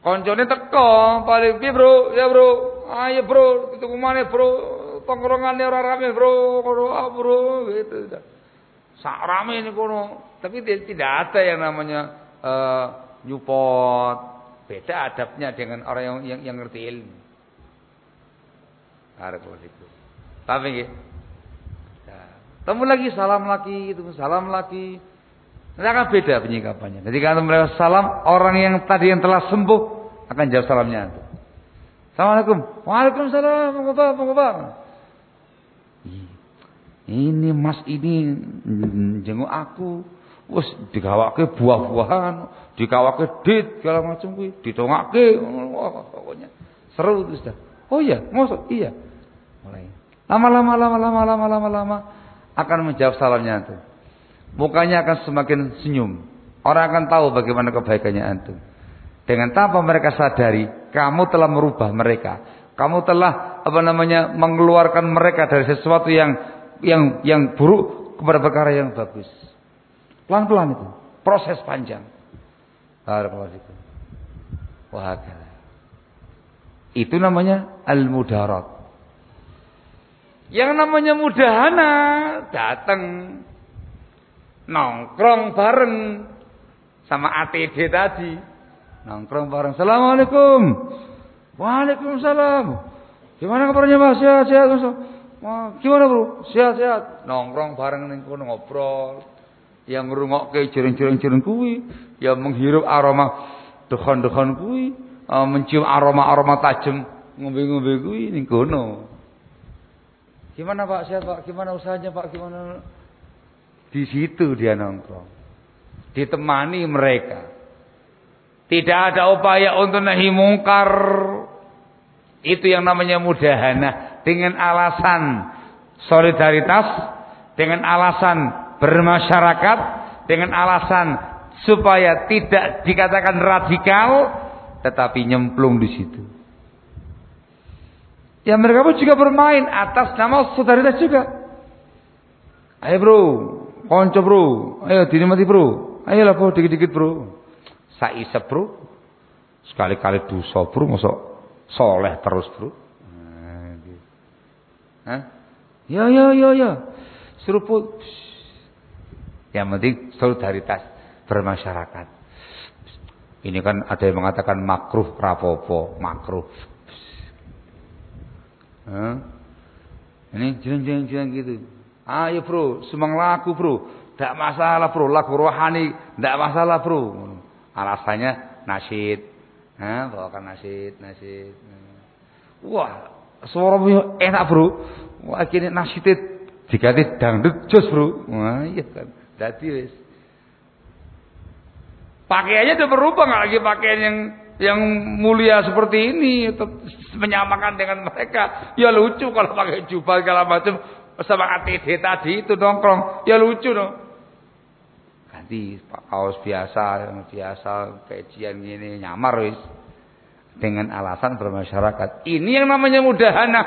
Koncone teko, paling piye, Bro? Ya, Bro. Ayo, Bro, itu ke mana, Bro? tongkrongannya orang rame bro, bro, ah, bro, gitu. Sak rame ini kono. Tapi tidak ada yang namanya uh, nyupot. Beda adabnya dengan orang yang yang, yang ngerti ilmu. Itu. Tapi gitu. temu lagi salam lagi itu salam lagi. Nanti akan beda penyikapannya. Jadi kalau mereka salam, orang yang tadi yang telah sembuh akan jawab salamnya. Assalamualaikum. Waalaikumsalam. Mengapa? Ini mas ini jenguk aku. Wes digawake buah-buahan, digawake dit segala macam kuwi, ditongake pokoknya seru itu sudah. Oh iya, maksud iya. Mulai. Lama-lama lama-lama lama-lama lama akan menjawab salamnya itu. Mukanya akan semakin senyum. Orang akan tahu bagaimana kebaikannya antum. Dengan tanpa mereka sadari, kamu telah merubah mereka. Kamu telah apa namanya mengeluarkan mereka dari sesuatu yang yang yang buruk kepada perkara yang bagus. Pelan-pelan itu, proses panjang. Barakallahu Wah, itu namanya al-mudarat. Yang namanya mudahana datang nongkrong bareng sama ATD tadi. Nongkrong bareng. Assalamualaikum. Waalaikumsalam. Gimana kabarnya Mas? Sehat, sehat, Mas. gimana, Bro? Sehat, sehat. Nongkrong bareng ning kono ngobrol. Yang ngrungokke jering-jering-jering kuwi, yang menghirup aroma dukhon-dukhon kuwi, uh, mencium aroma-aroma tajam ngombe-ngombe kuwi ning kono. Gimana Pak? Sehat Pak? Gimana usahanya Pak? Gimana? Di situ dia nongkrong. Ditemani mereka. Tidak ada upaya untuk nahi mungkar. Itu yang namanya mudahana. Dengan alasan solidaritas. Dengan alasan bermasyarakat. Dengan alasan supaya tidak dikatakan radikal. Tetapi nyemplung di situ. Ya mereka pun juga bermain atas nama solidaritas juga. Ayo bro, konco bro, ayo dinikmati bro, ayolah bro, dikit-dikit bro. Saisa bro, sekali-kali dosa bro, masuk soleh terus bro. Hah? Ya ya ya ya, seruput. Yang penting solidaritas bermasyarakat. Ini kan ada yang mengatakan makruh rapopo, makruh. Hah? Ini jalan-jalan gitu. Ayo bro, semang lagu bro. Tidak masalah bro, lagu rohani. Tidak masalah bro. Alasannya nasid. Hah? Bawakan nasid, nasid. Wah, suara enak bro. Wah, kini nasidnya diganti dangdut jos bro. Wah, iya kan. Jadi wis. Pakaiannya udah berubah nggak lagi pakaian yang yang mulia seperti ini menyamakan dengan mereka. Ya lucu kalau pakai jubah segala macam. Sama ATD tadi itu nongkrong. Ya lucu dong ganti kaos biasa yang biasa kajian ini nyamar wis. Dengan alasan bermasyarakat. Ini yang namanya mudahana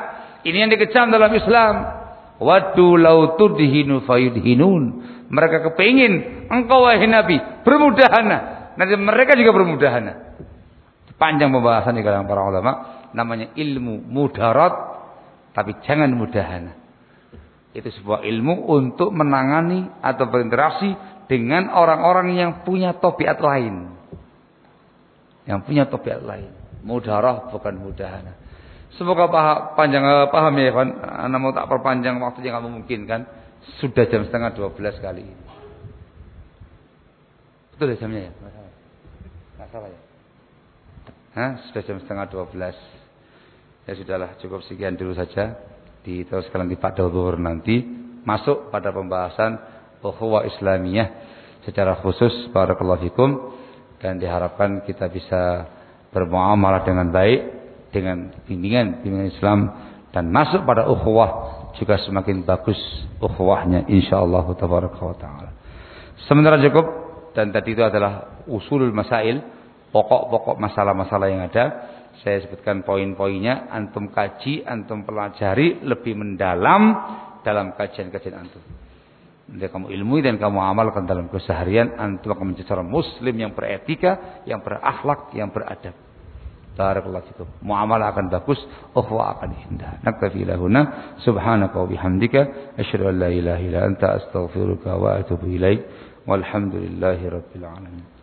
ini yang dikecam dalam Islam wadu lau tudhinu fayudhinun mereka kepingin engkau wahai Nabi bermudahana nanti mereka juga bermudahana Panjang pembahasan di kalangan para ulama. Namanya ilmu mudarat. Tapi jangan mudahana. Itu sebuah ilmu untuk menangani atau berinteraksi dengan orang-orang yang punya topiat lain. Yang punya topiat lain. Mudarah bukan mudahana. Semoga paham, panjang, eh, paham ya Ikhwan. Anda mau tak perpanjang waktu yang memungkinkan. Sudah jam setengah 12 kali ini. Betul ya jamnya ya? Nggak salah ya? Hah? Sudah jam setengah dua belas. Ya sudahlah, cukup sekian dulu saja. Diteruskan nanti pada zuhur nanti. Masuk pada pembahasan ukhuwah Islamiyah secara khusus barakallahu fikum dan diharapkan kita bisa bermuamalah dengan baik dengan bimbingan bimbingan Islam dan masuk pada ukhuwah juga semakin bagus ukhuwahnya insyaallah taala. Sementara cukup dan tadi itu adalah usulul masail pokok-pokok masalah-masalah yang ada. Saya sebutkan poin-poinnya, antum kaji, antum pelajari lebih mendalam dalam kajian-kajian antum. Nanti kamu ilmu dan kamu amalkan dalam keseharian, antum akan menjadi seorang muslim yang beretika, yang berakhlak, yang beradab. Barakallahu fikum. Muamalah akan bagus, ukhwa akan indah. Naktafi lahuna subhanaka wa bihamdika asyhadu an la ilaha illa anta astaghfiruka wa atubu ilaik. Walhamdulillahi alamin.